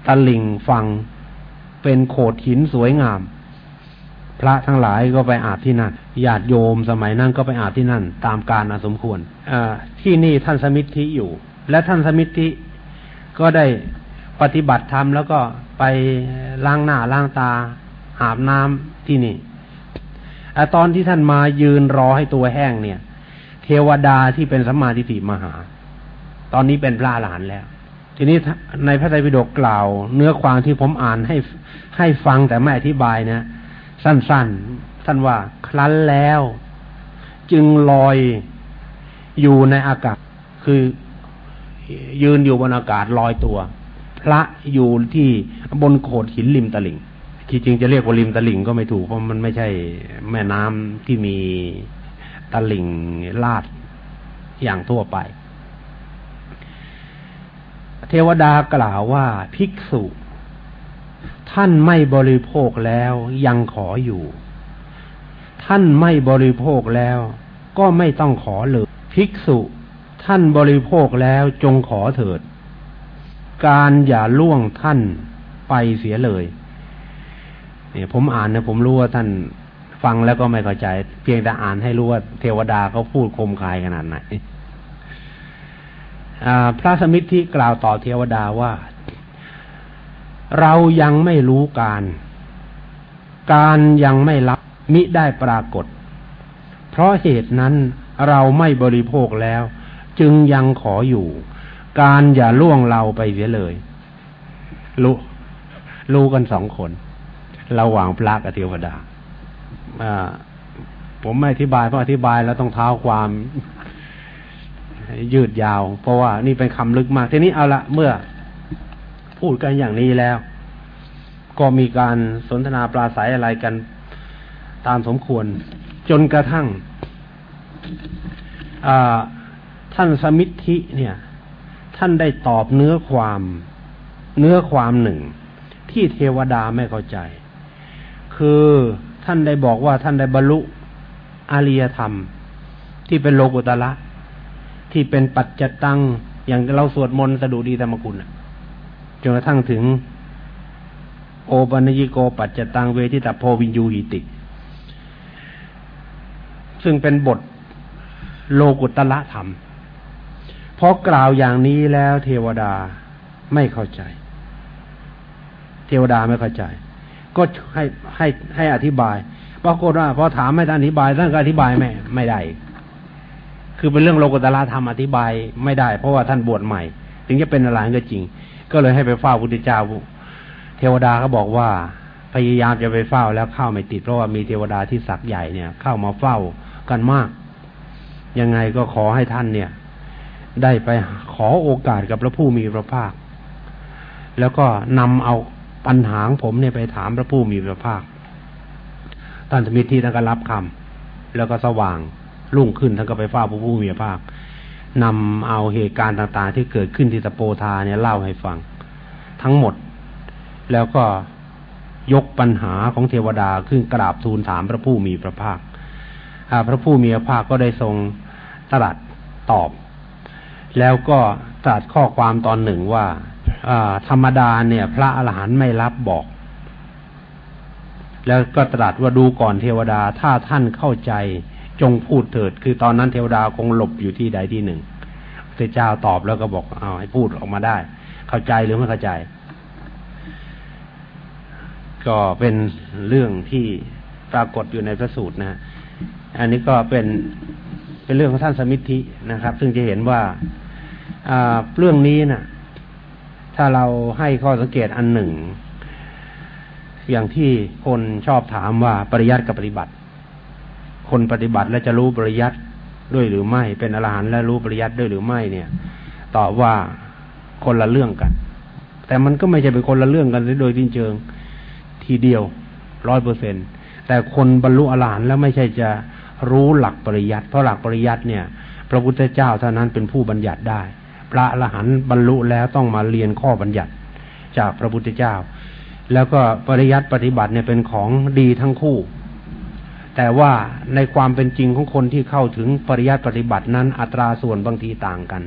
ตะลิงฟังเป็นโขดหินสวยงาม พระทั้งหลายก็ไปอาบที่นั่นญาติโยมสมัยนั้นก็ไปอาบที่นั่น ตามการอสมควรอที่นี่ท่านสมิทธิอยู่ และท่านสมิทธิก็ได้ปฏิบัติธรรมแล้วก็ไปล้างหน้าล้างตาอาบน้ำที่นี่อตอนที่ท่านมายืนรอให้ตัวแห้งเนี่ย เทวดาที่เป็นสัมมาทิฏฐิมหา ตอนนี้เป็นพระหลานแล้ว ทีนี้ในพระไตรปิฎกกล่าว เนื้อความที่ผมอ่านให้ให้ฟังแต่ไม่อธิบายนะ สั้นๆท่านว่าคลั้นแล้ว จึงลอยอยู่ในอากาศ คือยืนอยู่บนอากาศลอยตัว พระอยู่ที่บนโขดหินริมตลิ่งที่จริงจะเรียกว่าริมตลิ่งก็ไม่ถูกเพราะมันไม่ใช่แม่น้ำที่มี ตลิ่งลาดอย่างทั่วไป เทวดากล่าวว่าภิกษุ ท่านไม่บริโภคแล้วยังขออยู่ ท่านไม่บริโภคแล้วก็ไม่ต้องขอเลยภิกษุ ท่านบริโภคแล้วจงขอเถิด การอย่าล่วงท่านไปเสียเลยเนี่ยผมอ่านนะผมรู้ว่าท่าน ฟังแล้วก็ไม่เข้าใจ เพียงแต่อ่านให้รู้ว่าเทวดาเขาพูดคมคายขนาดไหนพระสมิทธิกล่าวต่อเทวดาว่า เรายังไม่รู้การ การยังไม่รับมิได้ปรากฏ เพราะเหตุนั้นเราไม่บริโภคแล้ว จึงยังขออยู่ การอย่าล่วงเราไปเสียเลย รู้รู้กันสองคนระหว่างพระกับเทวดา ผมไม่อธิบายเพราะอธิบายแล้วต้องเท้าความยืดยาว เพราะว่านี่เป็นคำลึกมาก ทีนี้เอาละเมื่อพูดกันอย่างนี้แล้ว ก็มีการสนทนาปราศัยอะไรกันตามสมควร จนกระทั่งท่านสมิทธิเนี่ย ท่านได้ตอบเนื้อความเนื้อความหนึ่ง ที่เทวดาไม่เข้าใจ คือ ท่านได้บอกว่าท่านได้บรรลุอริยธรรม ที่เป็นโลกุตละที่เป็นปัจจตังอย่างเราสวดมนต์สดุดีธรรมกุลจนกระทั่งถึง โอปัญญิโกปัจจตังเวทิตาโพวินยูหิติ ซึ่งเป็นบทโลกุตละธรรมพอกล่าวอย่างนี้แล้วเทวดาไม่เข้าใจ เทวดาไม่เข้าใจ ก็ให้ให้ให้อธิบายปรากฏว่าพอถามให้ท่านอธิบายท่านก็อธิบายไม่ไม่ได้ คือเป็นเรื่องโลกุตละธรรมอธิบายไม่ได้ เพราะว่าท่านบวชใหม่ ถึงจะเป็นอะไรก็จริง ก็เลยให้ไปเฝ้าพุทธเจ้าเทวดาก็บอกว่าพยายามจะไปเฝ้าแล้วเข้าไม่ติดเพราะว่ามีเทวดาที่ศักย์ใหญ่เนี่ย เข้ามาเฝ้ากันมาก ยังไงก็ขอให้ท่านเนี่ย ได้ไปขอโอกาสกับพระผู้มีพระภาค แล้วก็นำเอา ปัญหาของผมเนี่ยไปถามพระผู้มีพระภาคท่านสมิทธิท่านก็รับคำแล้วก็สว่างรุ่งขึ้นท่านก็ไปเฝ้าพระผู้มีพระภาคนำเอาเหตุการณ์ต่างๆ ที่เกิดขึ้นที่ตะโปธาเนี่ยเล่าให้ฟัง ทั้งหมด แล้วก็ยกปัญหาของเทวดาขึ้นกราบทูลถามพระผู้มีพระภาคพระผู้มีพระภาคก็ได้ทรงตรัสตอบ แล้วก็ตรัสข้อความตอนหนึ่งว่า ธรรมดาเนี่ย พระอรหันต์ไม่รับบอก แล้วก็ตรัสว่าดูก่อนเทวดาถ้าท่านเข้าใจจงพูดเถิด คือตอนนั้นเทวดาคงหลบอยู่ที่ใดที่หนึ่งพระเจ้าตอบแล้วก็บอกเอาให้พูดออกมาได้ เข้าใจหรือไม่เข้าใจ ก็เป็นเรื่องที่ปรากฏอยู่ในพระสูตรนะ อันนี้ก็เป็นเป็นเรื่องของท่านสมิทธินะครับ ซึ่งจะเห็นว่าเรื่องนี้นะ่ะ ถ้าเราให้ข้อสังเกตอันหนึ่ง อย่างที่คนชอบถามว่าปริยัติกับปฏิบัติ คนปฏิบัติแล้วจะรู้ปริยัติด้วยหรือไม่ เป็นอรหันต์และรู้ปริยัติด้วยหรือไม่เนี่ย ตอบว่าคนละเรื่องกัน แต่มันก็ไม่ใช่เป็นคนละเรื่องกันโดยจริงเชิงทีเดียวร้อยเปอร์เซ็นแต่คนบรรลุอรหันต์แล้วไม่ใช่จะรู้หลักปริยัติเพราะหลักปริยัติเนี่ย พระพุทธเจ้าเท่านั้นเป็นผู้บัญญัติได้ ระอรหันต์บรรลุแล้วต้องมาเรียนข้อบัญญัติจากพระพุทธเจ้า แล้วก็ปริยัติปฏิบัติเนี่ยเป็นของดีทั้งคู่ แต่ว่าในความเป็นจริงของคนที่เข้าถึงปริยัติปฏิบัตินั้นอัตราส่วนบางทีต่างกัน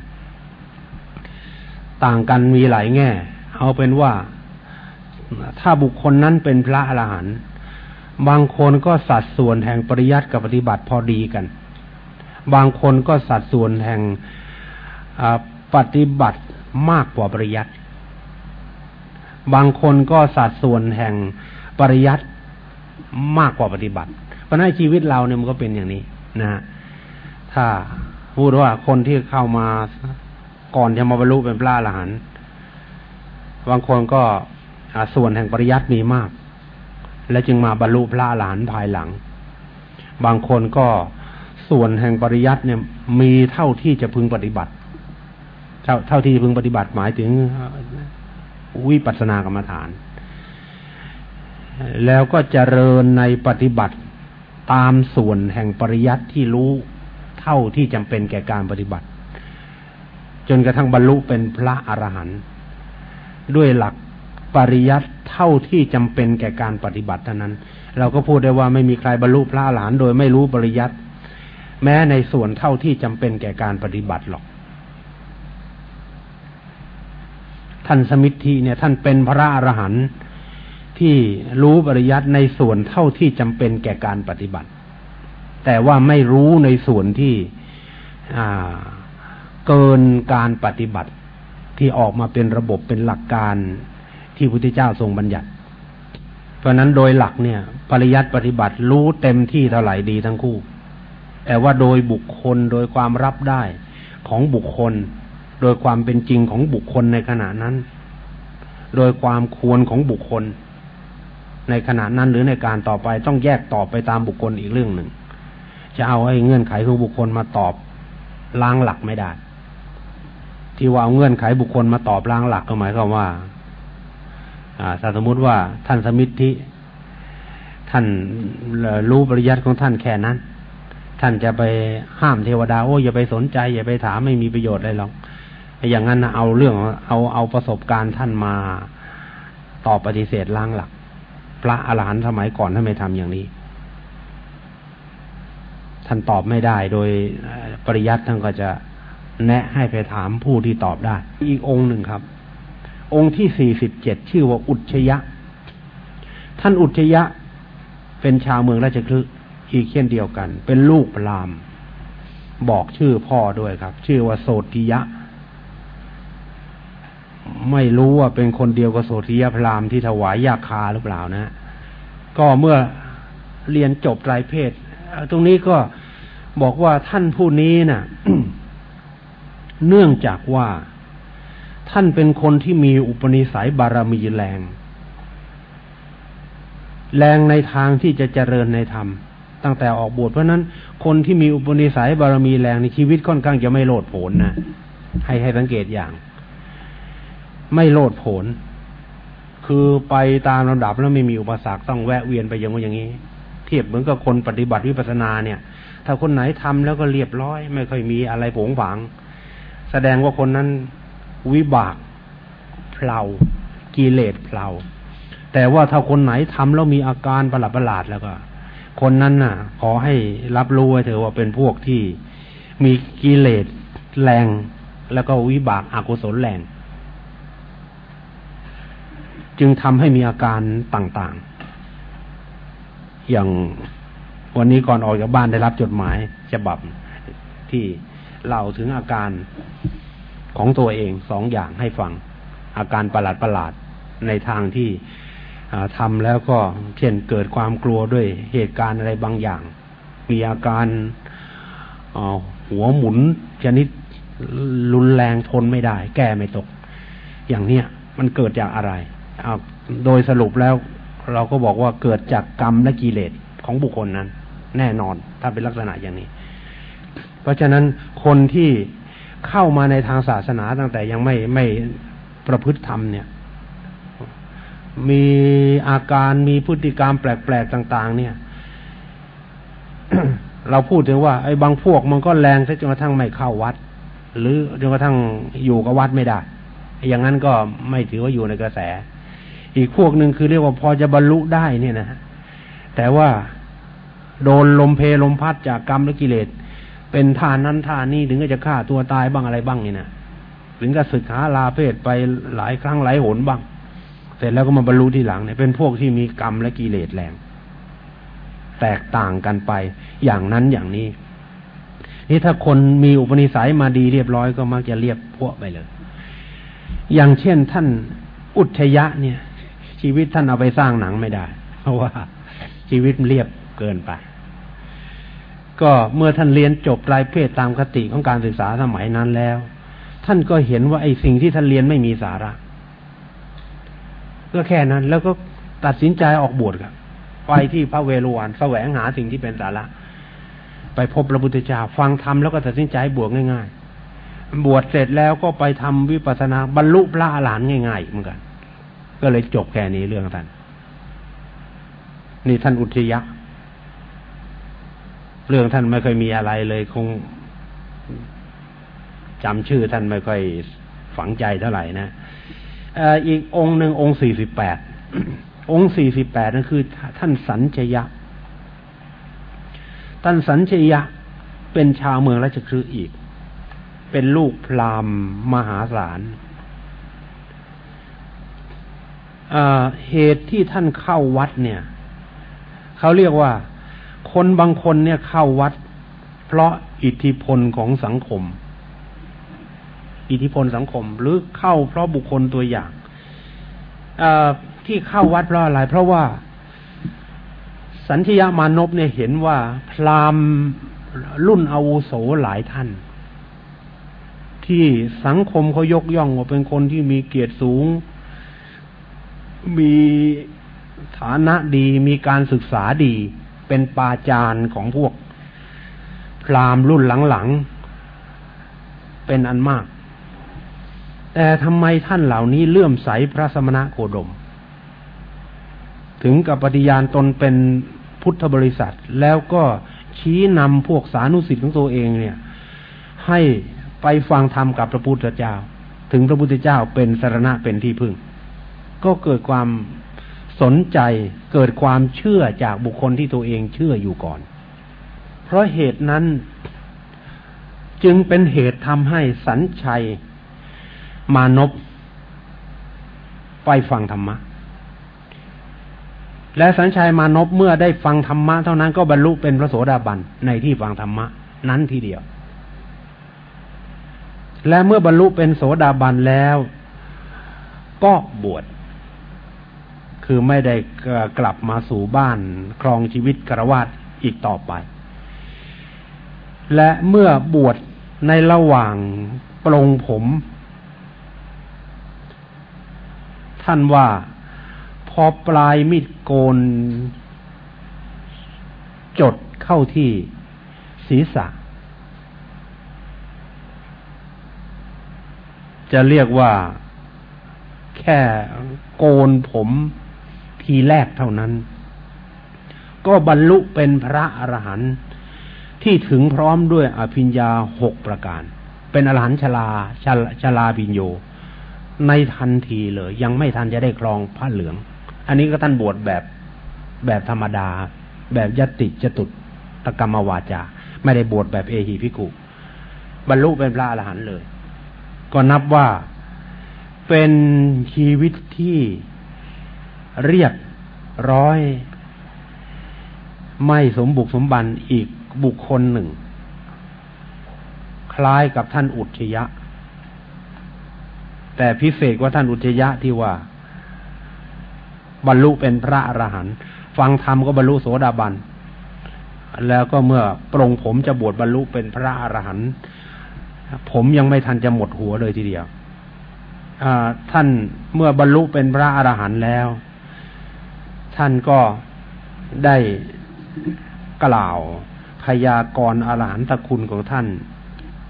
ต่างกันมีหลายแง่ เอาเป็นว่าถ้าบุคคลนั้นเป็นพระอรหันต์บางคนก็สัดส่วนแห่งปริยัติกับปฏิบัติพอดีกัน บางคนก็สัดส่วนแห่ง ปฏิบัติมากกว่าปริยัติ บางคนก็สัดส่วนแห่งปริยัติมากกว่าปฏิบัติเพราะในชีวิตเราเนี่ยมันก็เป็นอย่างนี้นะถ้าพูดว่าคนที่เข้ามาก่อนจะมาบรรลุเป็นพระอรหันต์บางคนก็ส่วนแห่งปริยัติมีมาก และจึงมาบรรลุพระอรหันต์ภายหลัง บางคนก็ส่วนแห่งปริยัติเนี่ยมีเท่าที่จะพึงปฏิบัติ ท่าเท่าที่พึงปฏิบัติหมายถึงวิปัสสนากรรมฐาน แล้วก็เจริญในปฏิบัติตามส่วนแห่งปริยัติที่รู้เท่าที่จำเป็นแก่การปฏิบัติ จนกระทั่งบรรลุเป็นพระอรหันต์ด้วยหลักปริยัติเท่าที่จำเป็นแก่การปฏิบัติเท่านั้น เราก็พูดได้ว่าไม่มีใครบรรลุพระอรหันต์โดยไม่รู้ปริยัติแม้ในส่วนเท่าที่จำเป็นแก่การปฏิบัติหรอก ท่านสมิทธิเนี่ย ท่านเป็นพระอรหันต์ที่รู้ปริยัติในส่วนเท่าที่จำเป็นแก่การปฏิบัติ แต่ว่าไม่รู้ในส่วนที่เกินการปฏิบัติที่ออกมาเป็นระบบเป็นหลักการที่พุทธเจ้าทรงบัญญัติ เพราะนั้นโดยหลักเนี่ย ปริยัติปฏิบัติรู้เต็มที่เท่าไหร่ดีทั้งคู่ แต่ว่าโดยบุคคลโดยความรับได้ของบุคคล โดยความเป็นจริงของบุคคลในขณะนั้น โดยความควรของบุคคล ในขณะนั้นหรือในการต่อไปต้องแยกตอบไปตามบุคคลอีกเรื่องหนึ่ง จะเอาไอ้เงื่อนไขของบุคคลมาตอบล้างหลักไม่ได้ ที่ว่าเอาเงื่อนไขบุคคลมาตอบล้างหลักก็หมายความว่าอ่าสมมติว่าท่านสมิทธิท่านรู้ปริยัติของท่านแค่นั้น ท่านจะไปห้ามเทวดาโอ้อย่าไปสนใจ อย่าไปถามไม่มีประโยชน์อะไรหรอก อย่างนั้นเอาเรื่องเอาเอาประสบการณ์ท่านมาตอบปฏิเสธล้างหลัก พระอรหันต์สมัยก่อนท่านไม่ทำอย่างนี้ ท่านตอบไม่ได้โดยปริยัติท่านก็จะแนะให้ไปถามผู้ที่ตอบได้ อีกองค์หนึ่งครับ องค์ที่สี่สิบเจ็ดชื่อว่าอุชยะ ท่านอุชยะเป็นชาวเมืองราชคลึอีกเช่นเดียวกัน เป็นลูกพรามบอกชื่อพ่อด้วยครับ ชื่อว่าโสติยะ ไม่รู้ว่าเป็นคนเดียวกับโสธิยพรามที่ถวายยาคาหรือเปล่านะ ก็เมื่อเรียนจบไตรเพศ ตรงนี้ก็บอกว่าท่านผู้นี้นะ่ะ เนื่องจากว่าท่านเป็นคนที่มีอุปนิสัยบารมีแรง แรงในทางที่จะเจริญในธรรม ตั้งแต่ออกบวชเพราะนั้น คนที่มีอุปนิสัยบารมีแรงในชีวิตค่อนข้างจะไม่โลดโผนนะให้ให้สังเกตอย่าง ไม่โลดโผนคือไปตามลำดับแล้วไม่มีอุปสรรคต้องแวะเวียนไปอย่างว่าอย่างนี้ เทียบเหมือนกับคนปฏิบัติวิปัสสนาเนี่ย ถ้าคนไหนทำแล้วก็เรียบร้อย ไม่ค่อยมีอะไรผงผาง แสดงว่าคนนั้นวิบากเพลากิเลสเพลาแต่ว่าถ้าคนไหนทำแล้วมีอาการประหลาดประหลาดแล้วก็ คนนั้นน่ะ ขอให้รับรู้ไว้เถอะว่าเป็นพวกที่มีกิเลสแรง แล้วก็วิบากอากุศลแรง จึงทำให้มีอาการต่างๆ อย่างวันนี้ก่อนออกจากบ้านได้รับจดหมายฉบับที่เล่าถึงอาการของตัวเองสองอย่างให้ฟัง อาการประหลาดประหลาดในทางที่ทำแล้วก็เช่นเกิดความกลัวด้วยเหตุการณ์อะไรบางอย่าง มีอาการหัวหมุนชนิดรุนแรงทนไม่ได้ แก้ไม่ตก อย่างเนี้ยมันเกิดจากอะไร โดยสรุปแล้วเราก็บอกว่าเกิดจากกรรมและกิเลสของบุคคลนั้น แน่นอนถ้าเป็นลักษณะอย่างนี้ เพราะฉะนั้นคนที่เข้ามาในทางศาสนาตั้งแต่ยังไม่ไม่ประพฤติธรรมเนี่ย มีอาการมีพฤติกรรมแปลกๆต่าง ๆ เนี่ย เราพูดถึงว่าไอ้บางพวกมันก็แรงซะจนกระทั่งไม่เข้าวัด หรือจนกระทั่งอยู่กับวัดไม่ได้ อย่างนั้นก็ไม่ถือว่าอยู่ในกระแส อีกพวกหนึ่งคือเรียกว่าพอจะบรรลุได้เนี่ยนะแต่ว่าโดนลมเพลมพัดจากกรรมและกิเลส เป็นท่านั้นท่านี้ถึงก็จะฆ่าตัวตายบ้างอะไรบ้างนี่นะถึงก็ศึกหาลาเพศไปหลายครั้งหลายหนบ้าง เสร็จแล้วก็มาบรรลุที่หลังเนี่ยเป็นพวกที่มีกรรมและกิเลสแรง แตกต่างกันไปอย่างนั้นอย่างนี้ นี่ถ้าคนมีอุปนิสัยมาดีเรียบร้อยก็มักจะเรียบพวกไปเลย อย่างเช่นท่านอุทยะเนี่ย ชีวิตท่านเอาไปสร้างหนังไม่ได้ เพราะว่าชีวิตเรียบเกินไป ก็เมื่อท่านเรียนจบรายเพศตามคติของการศึกษาสมัยนั้นแล้ว ท่านก็เห็นว่าไอ้สิ่งที่ท่านเรียนไม่มีสาระ ก็แค่นั้น แล้วก็ตัดสินใจออกบวชครับไปที่พระเวรุวันแสวงหาสิ่งที่เป็นสาระ ไปพบพระพุทธเจ้าฟังธรรมแล้วก็ตัดสินใจบวชง่าย ๆ บวชเสร็จแล้วก็ไปทำวิปัสสนาบรรลุพระอรหันต์ง่ายๆเหมือนกัน ก็เลยจบแค่นี้เรื่องท่าน นี่ท่านอุทยะ เรื่องท่านไม่เคยมีอะไรเลยคงจำชื่อท่านไม่ค่อยฝังใจเท่าไหร่นะอีกองหนึ่งองค์สี่สิบแปดองค์สี่สิบแปดนั่นคือ ท่านสัญชยะ ท่านสัญชยะเป็นชาวเมืองราชคฤห์อีก เป็นลูกพราหมณ์มหาศาล เหตุที่ท่านเข้าวัดเนี่ยเขาเรียกว่า คนบางคนเนี่ยเข้าวัด เพราะอิทธิพลของสังคม อิทธิพลสังคม หรือเข้าเพราะบุคคลตัวอย่างที่เข้าวัดเพราะอะไร เพราะว่า สันทิยามานพเนี่ยเห็นว่าพราหมณ์รุ่นอาวุโสหลายท่านที่สังคมเขายกย่องว่าเป็นคนที่มีเกียรติสูง มีฐานะดีมีการศึกษาดี เป็นปาจารย์ของพวกพราหมณ์รุ่นหลังๆ เป็นอันมาก แต่ทำไมท่านเหล่านี้เลื่อมใสพระสมณะโคดม ถึงกับปฏิญาณตนเป็นพุทธบริษัท แล้วก็ชี้นำพวกสานุสิทธิ์ของตัวเองเนี่ย ให้ไปฟังธรรมกับพระพุทธเจ้า ถึงพระพุทธเจ้าเป็นสารณะเป็นที่พึ่ง ก็เกิดความสนใจเกิดความเชื่อจากบุคคลที่ตัวเองเชื่ออยู่ก่อน เพราะเหตุนั้นจึงเป็นเหตุทำให้สัญชัยมานพไปฟังธรรมะ และสัญชัยมานพเมื่อได้ฟังธรรมะเท่านั้นก็บรรลุเป็นพระโสดาบันในที่ฟังธรรมะ นั้นทีเดียว และเมื่อบรรลุเป็นโสดาบันแล้ว ก็บวช คือไม่ได้กลับมาสู่บ้านครองชีวิตกระวาดอีกต่อไป และเมื่อบวชในระหว่างปรงผม ท่านว่าพอปลายมีดโกน จดเข้าที่ศีรษะ จะเรียกว่าแค่โกนผม ทีแรกเท่านั้น ก็บรรลุเป็นพระอรหันต์ที่ถึงพร้อมด้วยอภิญญาหกประการ เป็นอรหันต์ชลาชลชลาพิญโย ในทันทีเลย ยังไม่ทันจะได้ครองผ้าเหลือง อันนี้ก็ท่านบวชแบบแบบธรรมดา แบบยติจตุตกรรมวาจา ไม่ได้บวชแบบเอหีพิกุบรรลุเป็นพระอรหันต์เลย ก็นับว่าเป็นชีวิตที่ เรียบร้อย ไม่สมบุกสมบันอีกบุคคลหนึ่ง คล้ายกับท่านอุทยะ แต่พิเศษกว่าท่านอุทยะที่ว่า บรรลุเป็นพระอรหันต์ฟังธรรมก็บรรลุโสดาบัน แล้วก็เมื่อปรงผมจะบวชบรรลุเป็นพระอรหันต์ผมยังไม่ทันจะหมดหัวเลยทีเดียวท่านเมื่อบรรลุเป็นพระอรหันต์แล้ว ท่านก็ได้กล่าวพยากรณ์อรหันตคุณของท่าน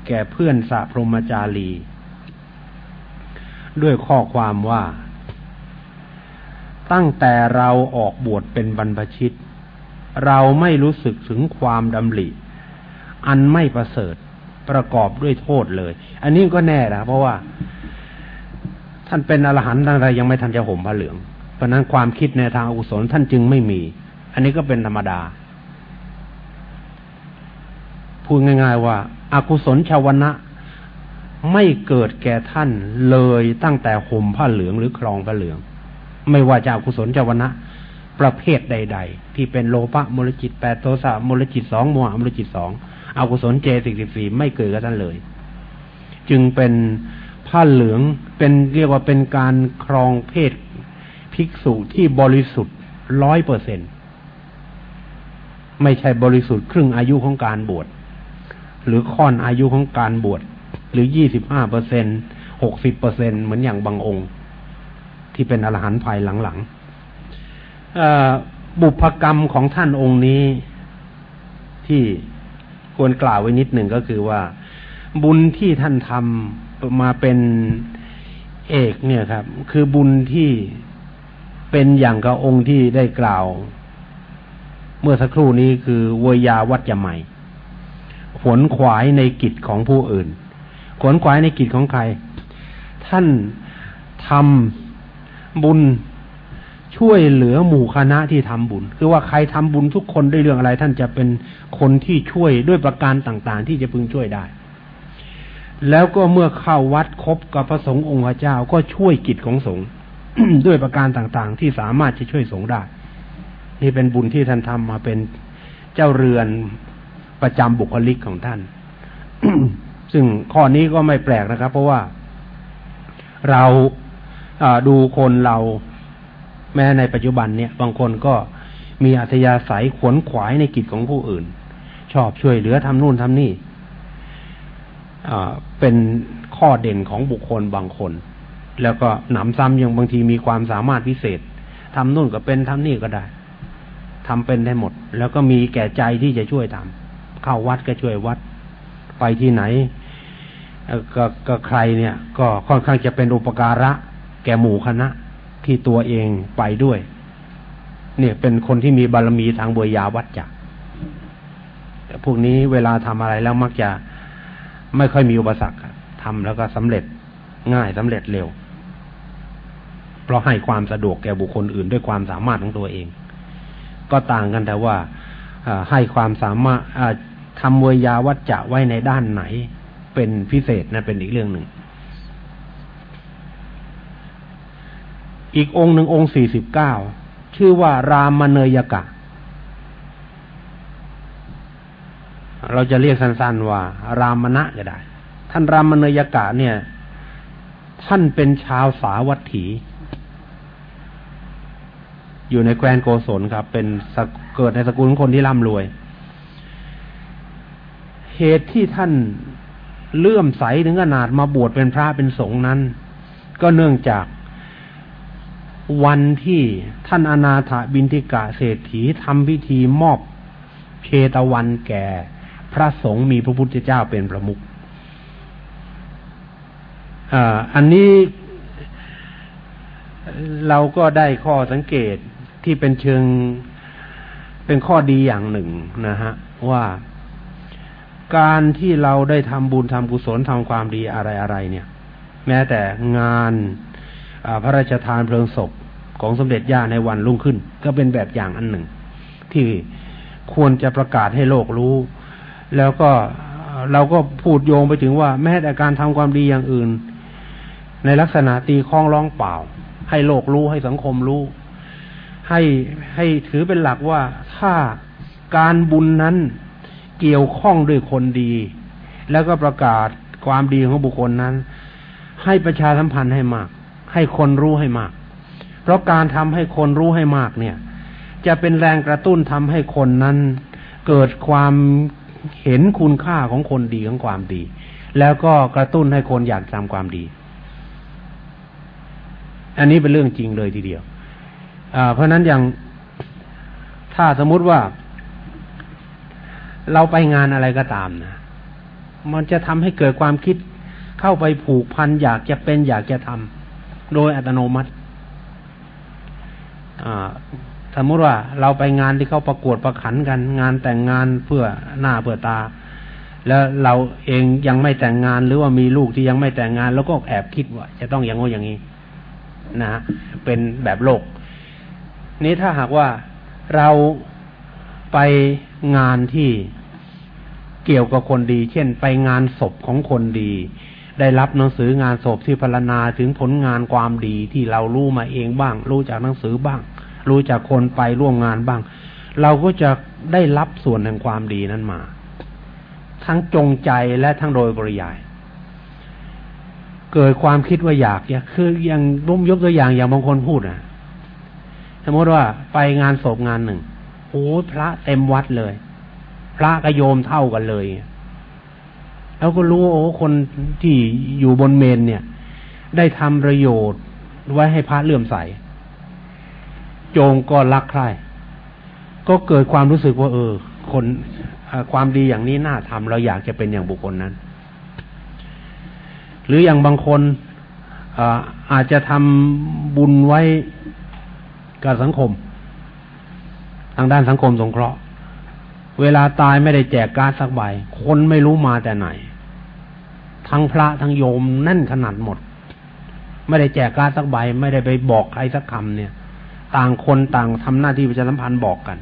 แก่เพื่อนสะพรมจารี ด้วยข้อความว่า ตั้งแต่เราออกบวชเป็นบรรพชิต เราไม่รู้สึกถึงความดำริ อันไม่ประเสริฐประกอบด้วยโทษเลย อันนี้ก็แน่นะเพราะว่า ท่านเป็นอรหันต์อะไรยังไม่ทันจะห่มผ้าเหลือง เพราะนั้นความคิดในทางอกุศลท่านจึงไม่มี อันนี้ก็เป็นธรรมดา พูดง่าย ๆ ว่าอากุศลชาวนะไม่เกิดแก่ท่านเลยตั้งแต่ห่มผ้าเหลืองหรือครองผ้าเหลือง ไม่ว่าจะอกุศลชาวนะประเภทใด ๆ ที่เป็นโลภะมูลจิตแปดโทสะมูลจิตสองโมหะมูลจิตสองอกุศลเจสิกสิบสี่ไม่เกิดกับท่านเลย จึงเป็นผ้าเหลืองเป็นเรียกว่าเป็นการครองเพศ ภิกษุที่บริสุทธิ์ร้อยเปอร์เซ็นไม่ใช่บริสุทธิ์ครึ่งอายุของการบวชหรือค่อนอายุของการบวชหรือยี่สิบห้าเปอร์เซ็นหกสิบเปอร์เซ็นเหมือนอย่างบางองค์ ที่เป็นอรหันต์ภายหลังๆบุพกรรมของท่านองค์นี้ที่ควรกล่าวไว้นิดหนึ่งก็คือว่า บุญที่ท่านทำมาเป็นเอกเนี่ยครับ คือบุญที่ เป็นอย่างกับองค์ที่ได้กล่าว เมื่อสักครู่นี้คือวยาวัจใหม่ขวนขวายในกิจของผู้อื่น ขวนขวายในกิจของใคร ท่านทำบุญช่วยเหลือหมู่คณะที่ทำบุญ คือว่าใครทำบุญทุกคนด้วยเรื่องอะไร ท่านจะเป็นคนที่ช่วยด้วยประการต่างๆ ที่จะพึงช่วยได้ แล้วก็เมื่อเข้าวัดครบกับพระสงฆ์องค์พระเจ้าก็ช่วยกิจของสงฆ์ ด้วยประการต่างๆ ที่สามารถจะช่วยสงได้ นี่เป็นบุญที่ท่านทำมาเป็นเจ้าเรือนประจำบุคลิกของท่าน ซึ่งข้อนี้ก็ไม่แปลกนะครับ เพราะว่าเราดูคนเราแม้ในปัจจุบันเนี่ย บางคนก็มีอัธยาศัยขวนขวายในกิจของผู้อื่น ชอบช่วยเหลือทำนู่นทำนี่เป็นข้อเด่นของบุคคลบางคน แล้วก็หนำซ้ำยังบางทีมีความสามารถพิเศษทำนู่นก็เป็นทำนี่ก็ได้ทำเป็นได้หมด แล้วก็มีแก่ใจที่จะช่วยทำเข้าวัดก็ช่วยวัด ไปที่ไหนก็ก็ใครเนี่ย ก็ค่อนข้างจะเป็นอุปการะ แก่หมู่คณะที่ตัวเองไปด้วย เนี่ยเป็นคนที่มีบารมีทางบุญยาวัดจักพวกนี้เวลาทำอะไรแล้วมักจะไม่ค่อยมีอุปสรรคทำแล้วก็สำเร็จง่ายสำเร็จเร็ว เพราะให้ความสะดวกแก่บุคคลอื่นด้วยความสามารถของตัวเอง ก็ต่างกันแต่ว่าให้ความสามารถทำวยาวัจจะไว้ในด้านไหน เป็นพิเศษนะเป็นอีกเรื่องหนึ่ง อีกองค์หนึ่งองค์สี่สิบเก้าชื่อว่ารามเนยกะ เราจะเรียกสั้นๆว่า รามณะก็ได้ ท่านรามณยกะเนี่ย ท่านเป็นชาวสาวัตถี อยู่ในแคว้นโกศลครับ เป็นเกิดในสกุลของคนที่ร่ำรวย เหตุที่ท่านเลื่อมใสถึงขนาดมาบวชเป็นพระเป็นสงฆ์นั้น ก็เนื่องจากวันที่ท่านอนาถบินทิกะเศรษฐีทำพิธีมอบเพตวันแก่ พระสงฆ์มีพระพุทธเจ้าเป็นประมุขอันนี้เราก็ได้ข้อสังเกต ที่เป็นเชิงเป็นข้อดีอย่างหนึ่งนะฮะ ว่าการที่เราได้ทำบุญทำกุศลทำความดีอะไรอะไรเนี่ย แม้แต่งานพระราชทานเพลิงศพของสมเด็จย่าในวันรุ่งขึ้น ก็เป็นแบบอย่างอันหนึ่ง ที่ควรจะประกาศให้โลกรู้ แล้วก็เราก็พูดโยงไปถึงว่า แม้แต่การทำความดีอย่างอื่น ในลักษณะตีคล้องร้องเปล่า ให้โลกรู้ให้สังคมรู้ ให้ให้ถือเป็นหลักว่าถ้าการบุญนั้นเกี่ยวข้องด้วยคนดี แล้วก็ประกาศความดีของบุคคลนั้น ให้ประชาสัมพันธ์ให้มาก ให้คนรู้ให้มาก เพราะการทำให้คนรู้ให้มากเนี่ย จะเป็นแรงกระตุ้นทำให้คนนั้น เกิดความเห็นคุณค่าของคนดีของความดี แล้วก็กระตุ้นให้คนอยากทำความดี อันนี้เป็นเรื่องจริงเลยทีเดียว เพราะนั้นอย่างถ้าสมมุติว่า เราไปงานอะไรก็ตามนะมันจะทำให้เกิดความคิดเข้าไปผูกพันอยากจะเป็นอยากจะทำโดยอัตโนมัติสมมติว่าเราไปงานที่เขาประกวดประขันกัน งานแต่งงานเพื่อหน้าเพื่อตา แล้วเราเองยังไม่แต่งงานหรือว่ามีลูกที่ยังไม่แต่งงาน แล้วก็แอบคิดว่า จะต้องอย่างโน้อย่างนี้ นะเป็นแบบโลก นี้ถ้าหากว่าเราไปงานที่เกี่ยวกับคนดี เช่น ไปงานศพของคนดี ได้รับหนังสืองานศพที่พรรณนาถึงผลงานความดีที่เรารู้มาเองบ้าง รู้จากหนังสือบ้าง รู้จากคนไปร่วมงานบ้าง เราก็จะได้รับส่วนแห่งความดีนั้นมา ทั้งจงใจและทั้งโดยปริยาย เกิดความคิดว่าอยากอยากคืออย่างร่มยกตัวอย่างอย่างบางคนพูดนะ มมติว่าไปงานศพงานหนึ่งโอ้พระเต็มวัดเลย พระกระโยมเท่ากันเลย แล้วก็รู้โอ้คนที่อยู่บนเมนเนี่ย ได้ทำประโยชน์ไว้ให้พระเลื่อมใส โจงก็รักใคร่ก็เกิดความรู้สึกว่า เออ คนความดีอย่างนี้น่าทำเราอยากจะเป็นอย่างบุคคลนั้น หรืออย่างบางคนอาอาจจะทำบุญไว้ กับสังคม ทางด้านสังคมสงเคราะห์ เวลาตายไม่ได้แจกการสักใบ คนไม่รู้มาแต่ไหน ทั้งพระทั้งโยมนั่นขนาดหมด ไม่ได้แจกการสักใบ ไม่ได้ไปบอกใครสักคำเนี่ย ต่างคนต่างทำหน้าที่ประชาสัมพันธ์บอกกัน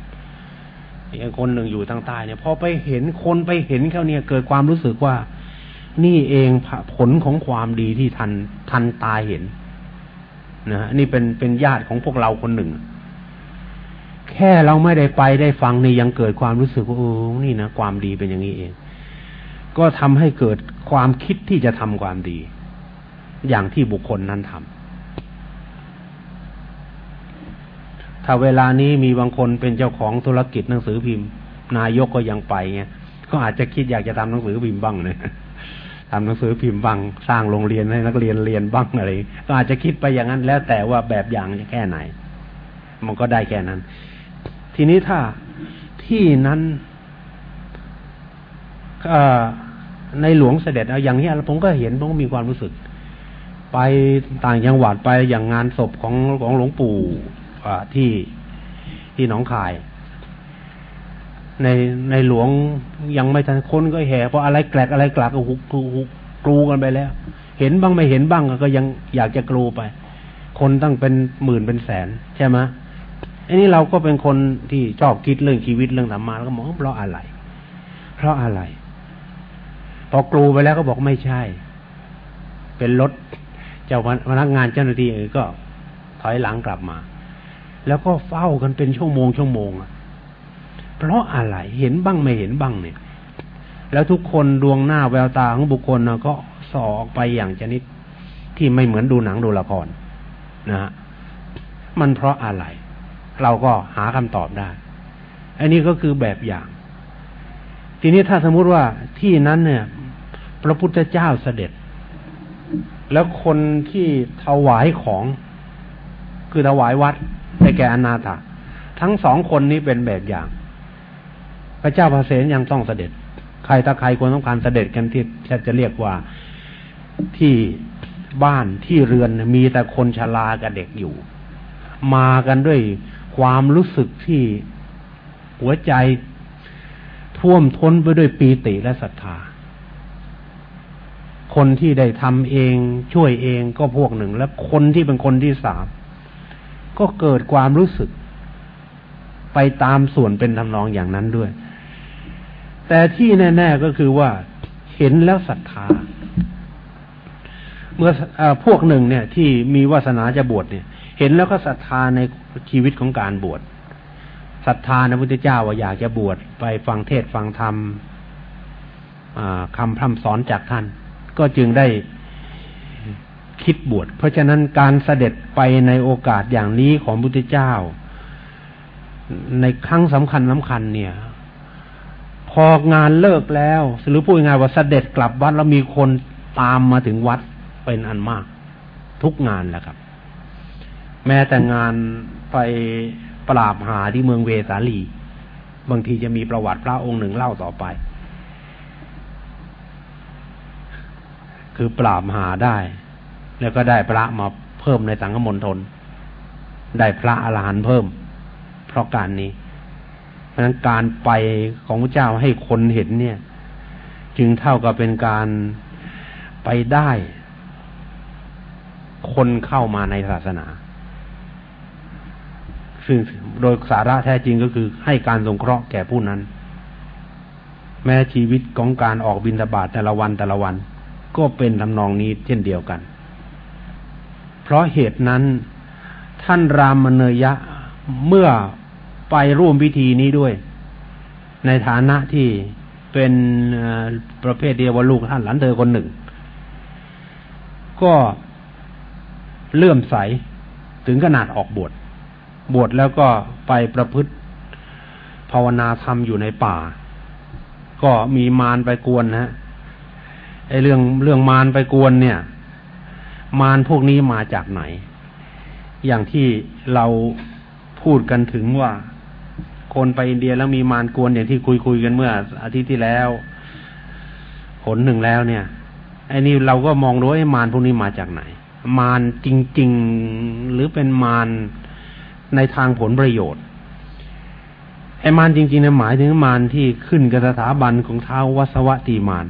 อีกคนหนึ่งอยู่ทางใต้เนี่ยพอไปเห็นคนไปเห็นเขาเนี่ย เกิดความรู้สึกว่า นี่เองผลของความดีที่ทันทันตาเห็น นะนี่เป็นเป็นญาติของพวกเราคนหนึ่ง แค่เราไม่ได้ไปได้ฟังนี่ยังเกิดความรู้สึกว่าโอ้นี่นะความดีเป็นอย่างนี้เอง ก็ทำให้เกิดความคิดที่จะทำความดี อย่างที่บุคคลนั้นทำถ้าเวลานี้มีบางคนเป็นเจ้าของธุรกิจหนังสือพิมพ์ นายกก็ยังไปเงี้ยก็อาจจะคิดอยากจะทำหนังสือพิมพ์บ้างเลย ทำหนังสือพิมพ์บ้างสร้างโรงเรียนให้นักเรียนเรียนบ้างอะไรก็อาจจะคิดไปอย่างนั้น แล้วแต่ว่าแบบอย่างจะแค่ไหน มันก็ได้แค่นั้น ทีนี้ถ้าที่นั้นในหลวงเสด็จเอาอย่างนี้ผมก็เห็นผมก็มีความรู้สึก ไปต่างจังหวัดไปอย่างงานศพของของหลวงปู่ที่ที่หนองคาย ในในหลวงยังไม่ทันคนก็แห่เพราะอะไรแกลกอะไรกลักก็หุกกรูกันไปแล้ว เห็นบ้างไม่เห็นบ้างก็ยังอยากจะกรูไป คนตั้งเป็นหมื่นเป็นแสนใช่ไหมอันนี้เราก็เป็นคนที่ชอบคิดเรื่องชีวิตเรื่องธรรมะแล้วก็มองเพราะอะไร เพราะอะไร พอกลูไปแล้วก็บอกไม่ใช่ เป็นรถเจ้าพนักงานเจ้าหน้าที่ก็ถอยหลังกลับมา แล้วก็เฝ้ากันเป็นชั่วโมงชั่วโมงอะ เพราะอะไรเห็นบ้างไม่เห็นบ้างเนี่ย แล้วทุกคนดวงหน้าแววตาของบุคคลนะก็สอออกไปอย่างชนิดที่ไม่เหมือนดูหนังดูละครนะฮะมันเพราะอะไร เราก็หาคำตอบได้ อันนี้ก็คือแบบอย่าง ทีนี้ถ้าสมมติว่าที่นั้นเนี่ย พระพุทธเจ้าเสด็จ แล้วคนที่ถวายของ คือถวายวัดได้แก่อนาถาทั้งสองคนนี้เป็นแบบอย่าง ระเจ้าพระเสนยังต้องเสด็จ ใครถ้าใครควรต้องการเสด็จกันที่จะเรียกว่าที่บ้านที่เรือนมีแต่คนชรากับเด็กอยู่ มากันด้วยความรู้สึกที่หัวใจท่วมท้นไปด้วยปีติและศรัทธา คนที่ได้ทำเองช่วยเองก็พวกหนึ่ง และคนที่เป็นคนที่สามก็เกิดความรู้สึก ไปตามส่วนเป็นทำนองอย่างนั้นด้วย แต่ที่แน่ ๆก็คือว่าเห็นแล้วศรัทธา เมื่ออพวกหนึ่งเนี่ย ที่มีวาสนาจะบวชเนี่ย เห็นแล้วก็ศรัทธาในชีวิตของการบวชศรัทธาในพุทธเจ้าว่าอยากจะบวชไปฟังเทศฟังธรรมคำพร่ำสอนจากท่าน ก็จึงได้คิดบวชเพราะฉะนั้นการเสด็จไปในโอกาสอย่างนี้ของพุทธเจ้า ในครั้งสำคัญสำคัญเนี่ย พองานเลิกแล้วหรือพูดง่ายว่าเสด็จกลับวัดแล้วมีคนตามมาถึงวัดเป็นอันมาก ทุกงานแหละครับ แม้แต่งานไปปราบหาที่เมืองเวสาลี บางทีจะมีประวัติพระองค์หนึ่งเล่าต่อไป คือปราบหาได้ แล้วก็ได้พระมาเพิ่มในสังฆมณฑลได้พระอรหันต์เพิ่ม เพราะการนี้ะนั้นการไปของพระเจ้าให้คนเห็นเนี่ย จึงเท่ากับเป็นการไปได้ คนเข้ามาในศาสนา ซึ่งโดยสาระแท้จริงก็คือให้การสงเคราะห์แก่ผู้นั้น แม้ชีวิตของการออกบินทบาทแต่ละวันแต่ละวัน ก็เป็นทำนองนี้เช่นเดียวกัน เพราะเหตุนั้นท่านรามเนยะเมื่อ ไปร่วมพิธีนี้ด้วย ในฐานะที่เป็นประเภทเดียวว่าลูกท่านหลานเธอคนหนึ่ง ก็เลื่อมใสถึงขนาดออกบวชบวชแล้วก็ไปประพฤติภาวนาธรรมอยู่ในป่า ก็มีมารไปกวนนะไอเรื่องเรื่องมารไปกวนเนี่ย มารพวกนี้มาจากไหน อย่างที่เราพูดกันถึงว่า คนไปอินเดียแล้วมีมารกวนอย่างที่คุยคุยกันเมื่อ อาทิตย์ที่แล้วผลหนึ่งแล้วเนี่ยไอ้นี่เราก็มองดูไอ้มารพวกนี้มาจากไหน มารจริง ๆ หรือเป็นมารในทางผลประโยชน์ไอ้มารจริงๆเนี่ยหมายถึงมารที่ขึ้นกับสถาบันของเท้าวัสวตีมาร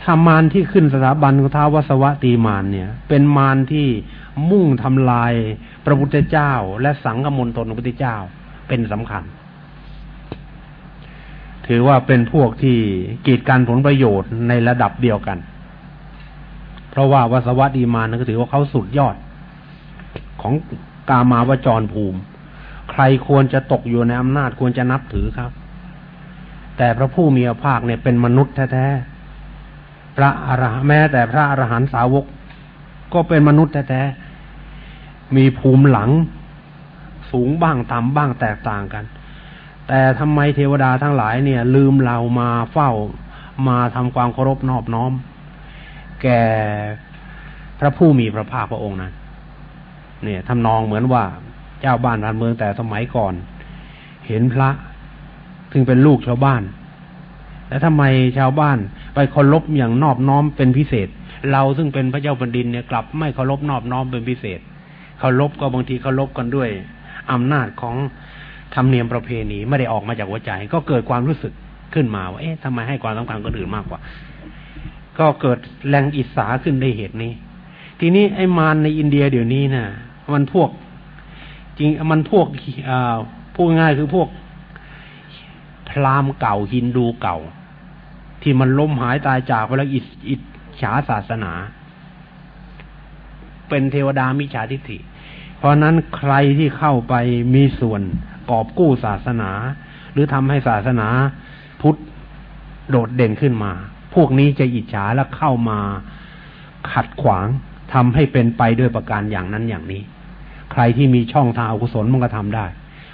ถ้ามารที่ขึ้นสถาบันของเท้าวัสวตีมารเนี่ย เป็นมารที่มุ่งทำลายพระพุทธเจ้า และสังฆมณฑลของพระพุทธเจ้า เป็นสำคัญ ถือว่าเป็นพวกที่กีดกันผลประโยชน์ในระดับเดียวกัน เพราะว่าวสวัสดีมานั้นก็ถือว่าเขาสุดยอด ของกามาวจรภูมิ ใครควรจะตกอยู่ในอำนาจควรจะนับถือครับ แต่พระผู้มีพระภาคเนี่ยเป็นมนุษย์แท้ๆพระอรหันต์แม้แต่พระอรหันต์สาวก ก็เป็นมนุษย์แท้ๆมีภูมิหลัง สูงบ้างต่ำบ้างแตกต่างกัน แต่ทำไมเทวดาทั้งหลายเนี่ย ลืมเรามาเฝ้ามาทำความเคารพนอบน้อม แก่พระผู้มีพระภาคพระองค์นั้นเนี่ยทำนองเหมือนว่าเจ้าบ้านพานเมืองแต่สมัยก่อน เห็นพระถึงเป็นลูกชาวบ้าน แล้วทำไมชาวบ้านไปเคารพอย่างนอบน้อมเป็นพิเศษ เราซึ่งเป็นพระเจ้าแผ่นดินเนี่ยกลับไม่เคารพนอบน้อมเป็นพิเศษเคารพก็บางทีเคารพกันด้วย อำนาจของธรรมเนียมประเพณีไม่ได้ออกมาจากหัวใจ ก็เกิดความรู้สึกขึ้นมาว่าเอ๊ะทำไมให้ความสำคัญคนอื่นมากกว่า ก็เกิดแรงอิสาขึ้นในเหตุนี้ ทีนี้ไอ้มารในอินเดียเดี๋ยวนี้นะ่ะ มันพวก จริงมันพวกอ่าพูดง่ายคือพวกพราหมณ์เก่าฮินดูเก่า ที่มันล้มหายตายจากไปแล้วอิอิฉาศาสนา เป็นเทวดามิจฉาทิฏฐิ เพราะนั้นใครที่เข้าไปมีส่วนกอบกู้ศาสนา หรือทำให้ศาสนาพุทธโดดเด่นขึ้นมา พวกนี้จะอิจฉาและเข้ามาขัดขวางทำให้เป็นไปด้วยประการอย่างนั้นอย่างนี้ ใครที่มีช่องทางอกุศลมันก็ทำได้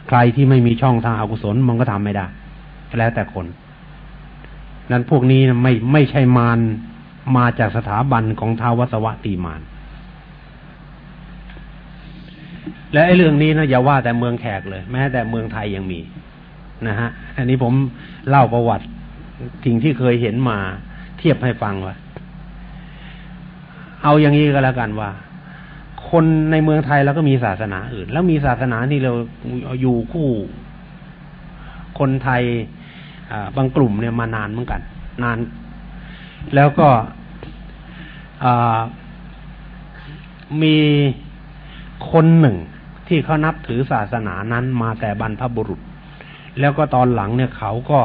ใครที่ไม่มีช่องทางอกุศลมันก็ทำไม่ได้ แล้วแต่คนนั้นพวกนี้ไม่ไม่ใช่มารมาจากสถาบันของท้าววสวะตีมาร และไอ้เรื่องนี้นะอย่าว่าแต่เมืองแขกเลย แม้แต่เมืองไทยยังมีนะฮะ อันนี้ผมเล่าประวัติสิ่งที่เคยเห็นมาเทียบให้ฟังว่า เอาอย่างนี้ก็แล้วกันว่า คนในเมืองไทยแล้วก็มีศาสนาอื่น แล้วมีศาสนาที่เราอยู่คู่ คนไทยบางกลุ่มเนี่ยมานานเหมือนกัน นาน แล้วก็มี คนหนึ่งที่เขานับถือศาสนานั้นมาแต่บรรพบุรุษ แล้วก็ตอนหลังเนี่ยเขาก็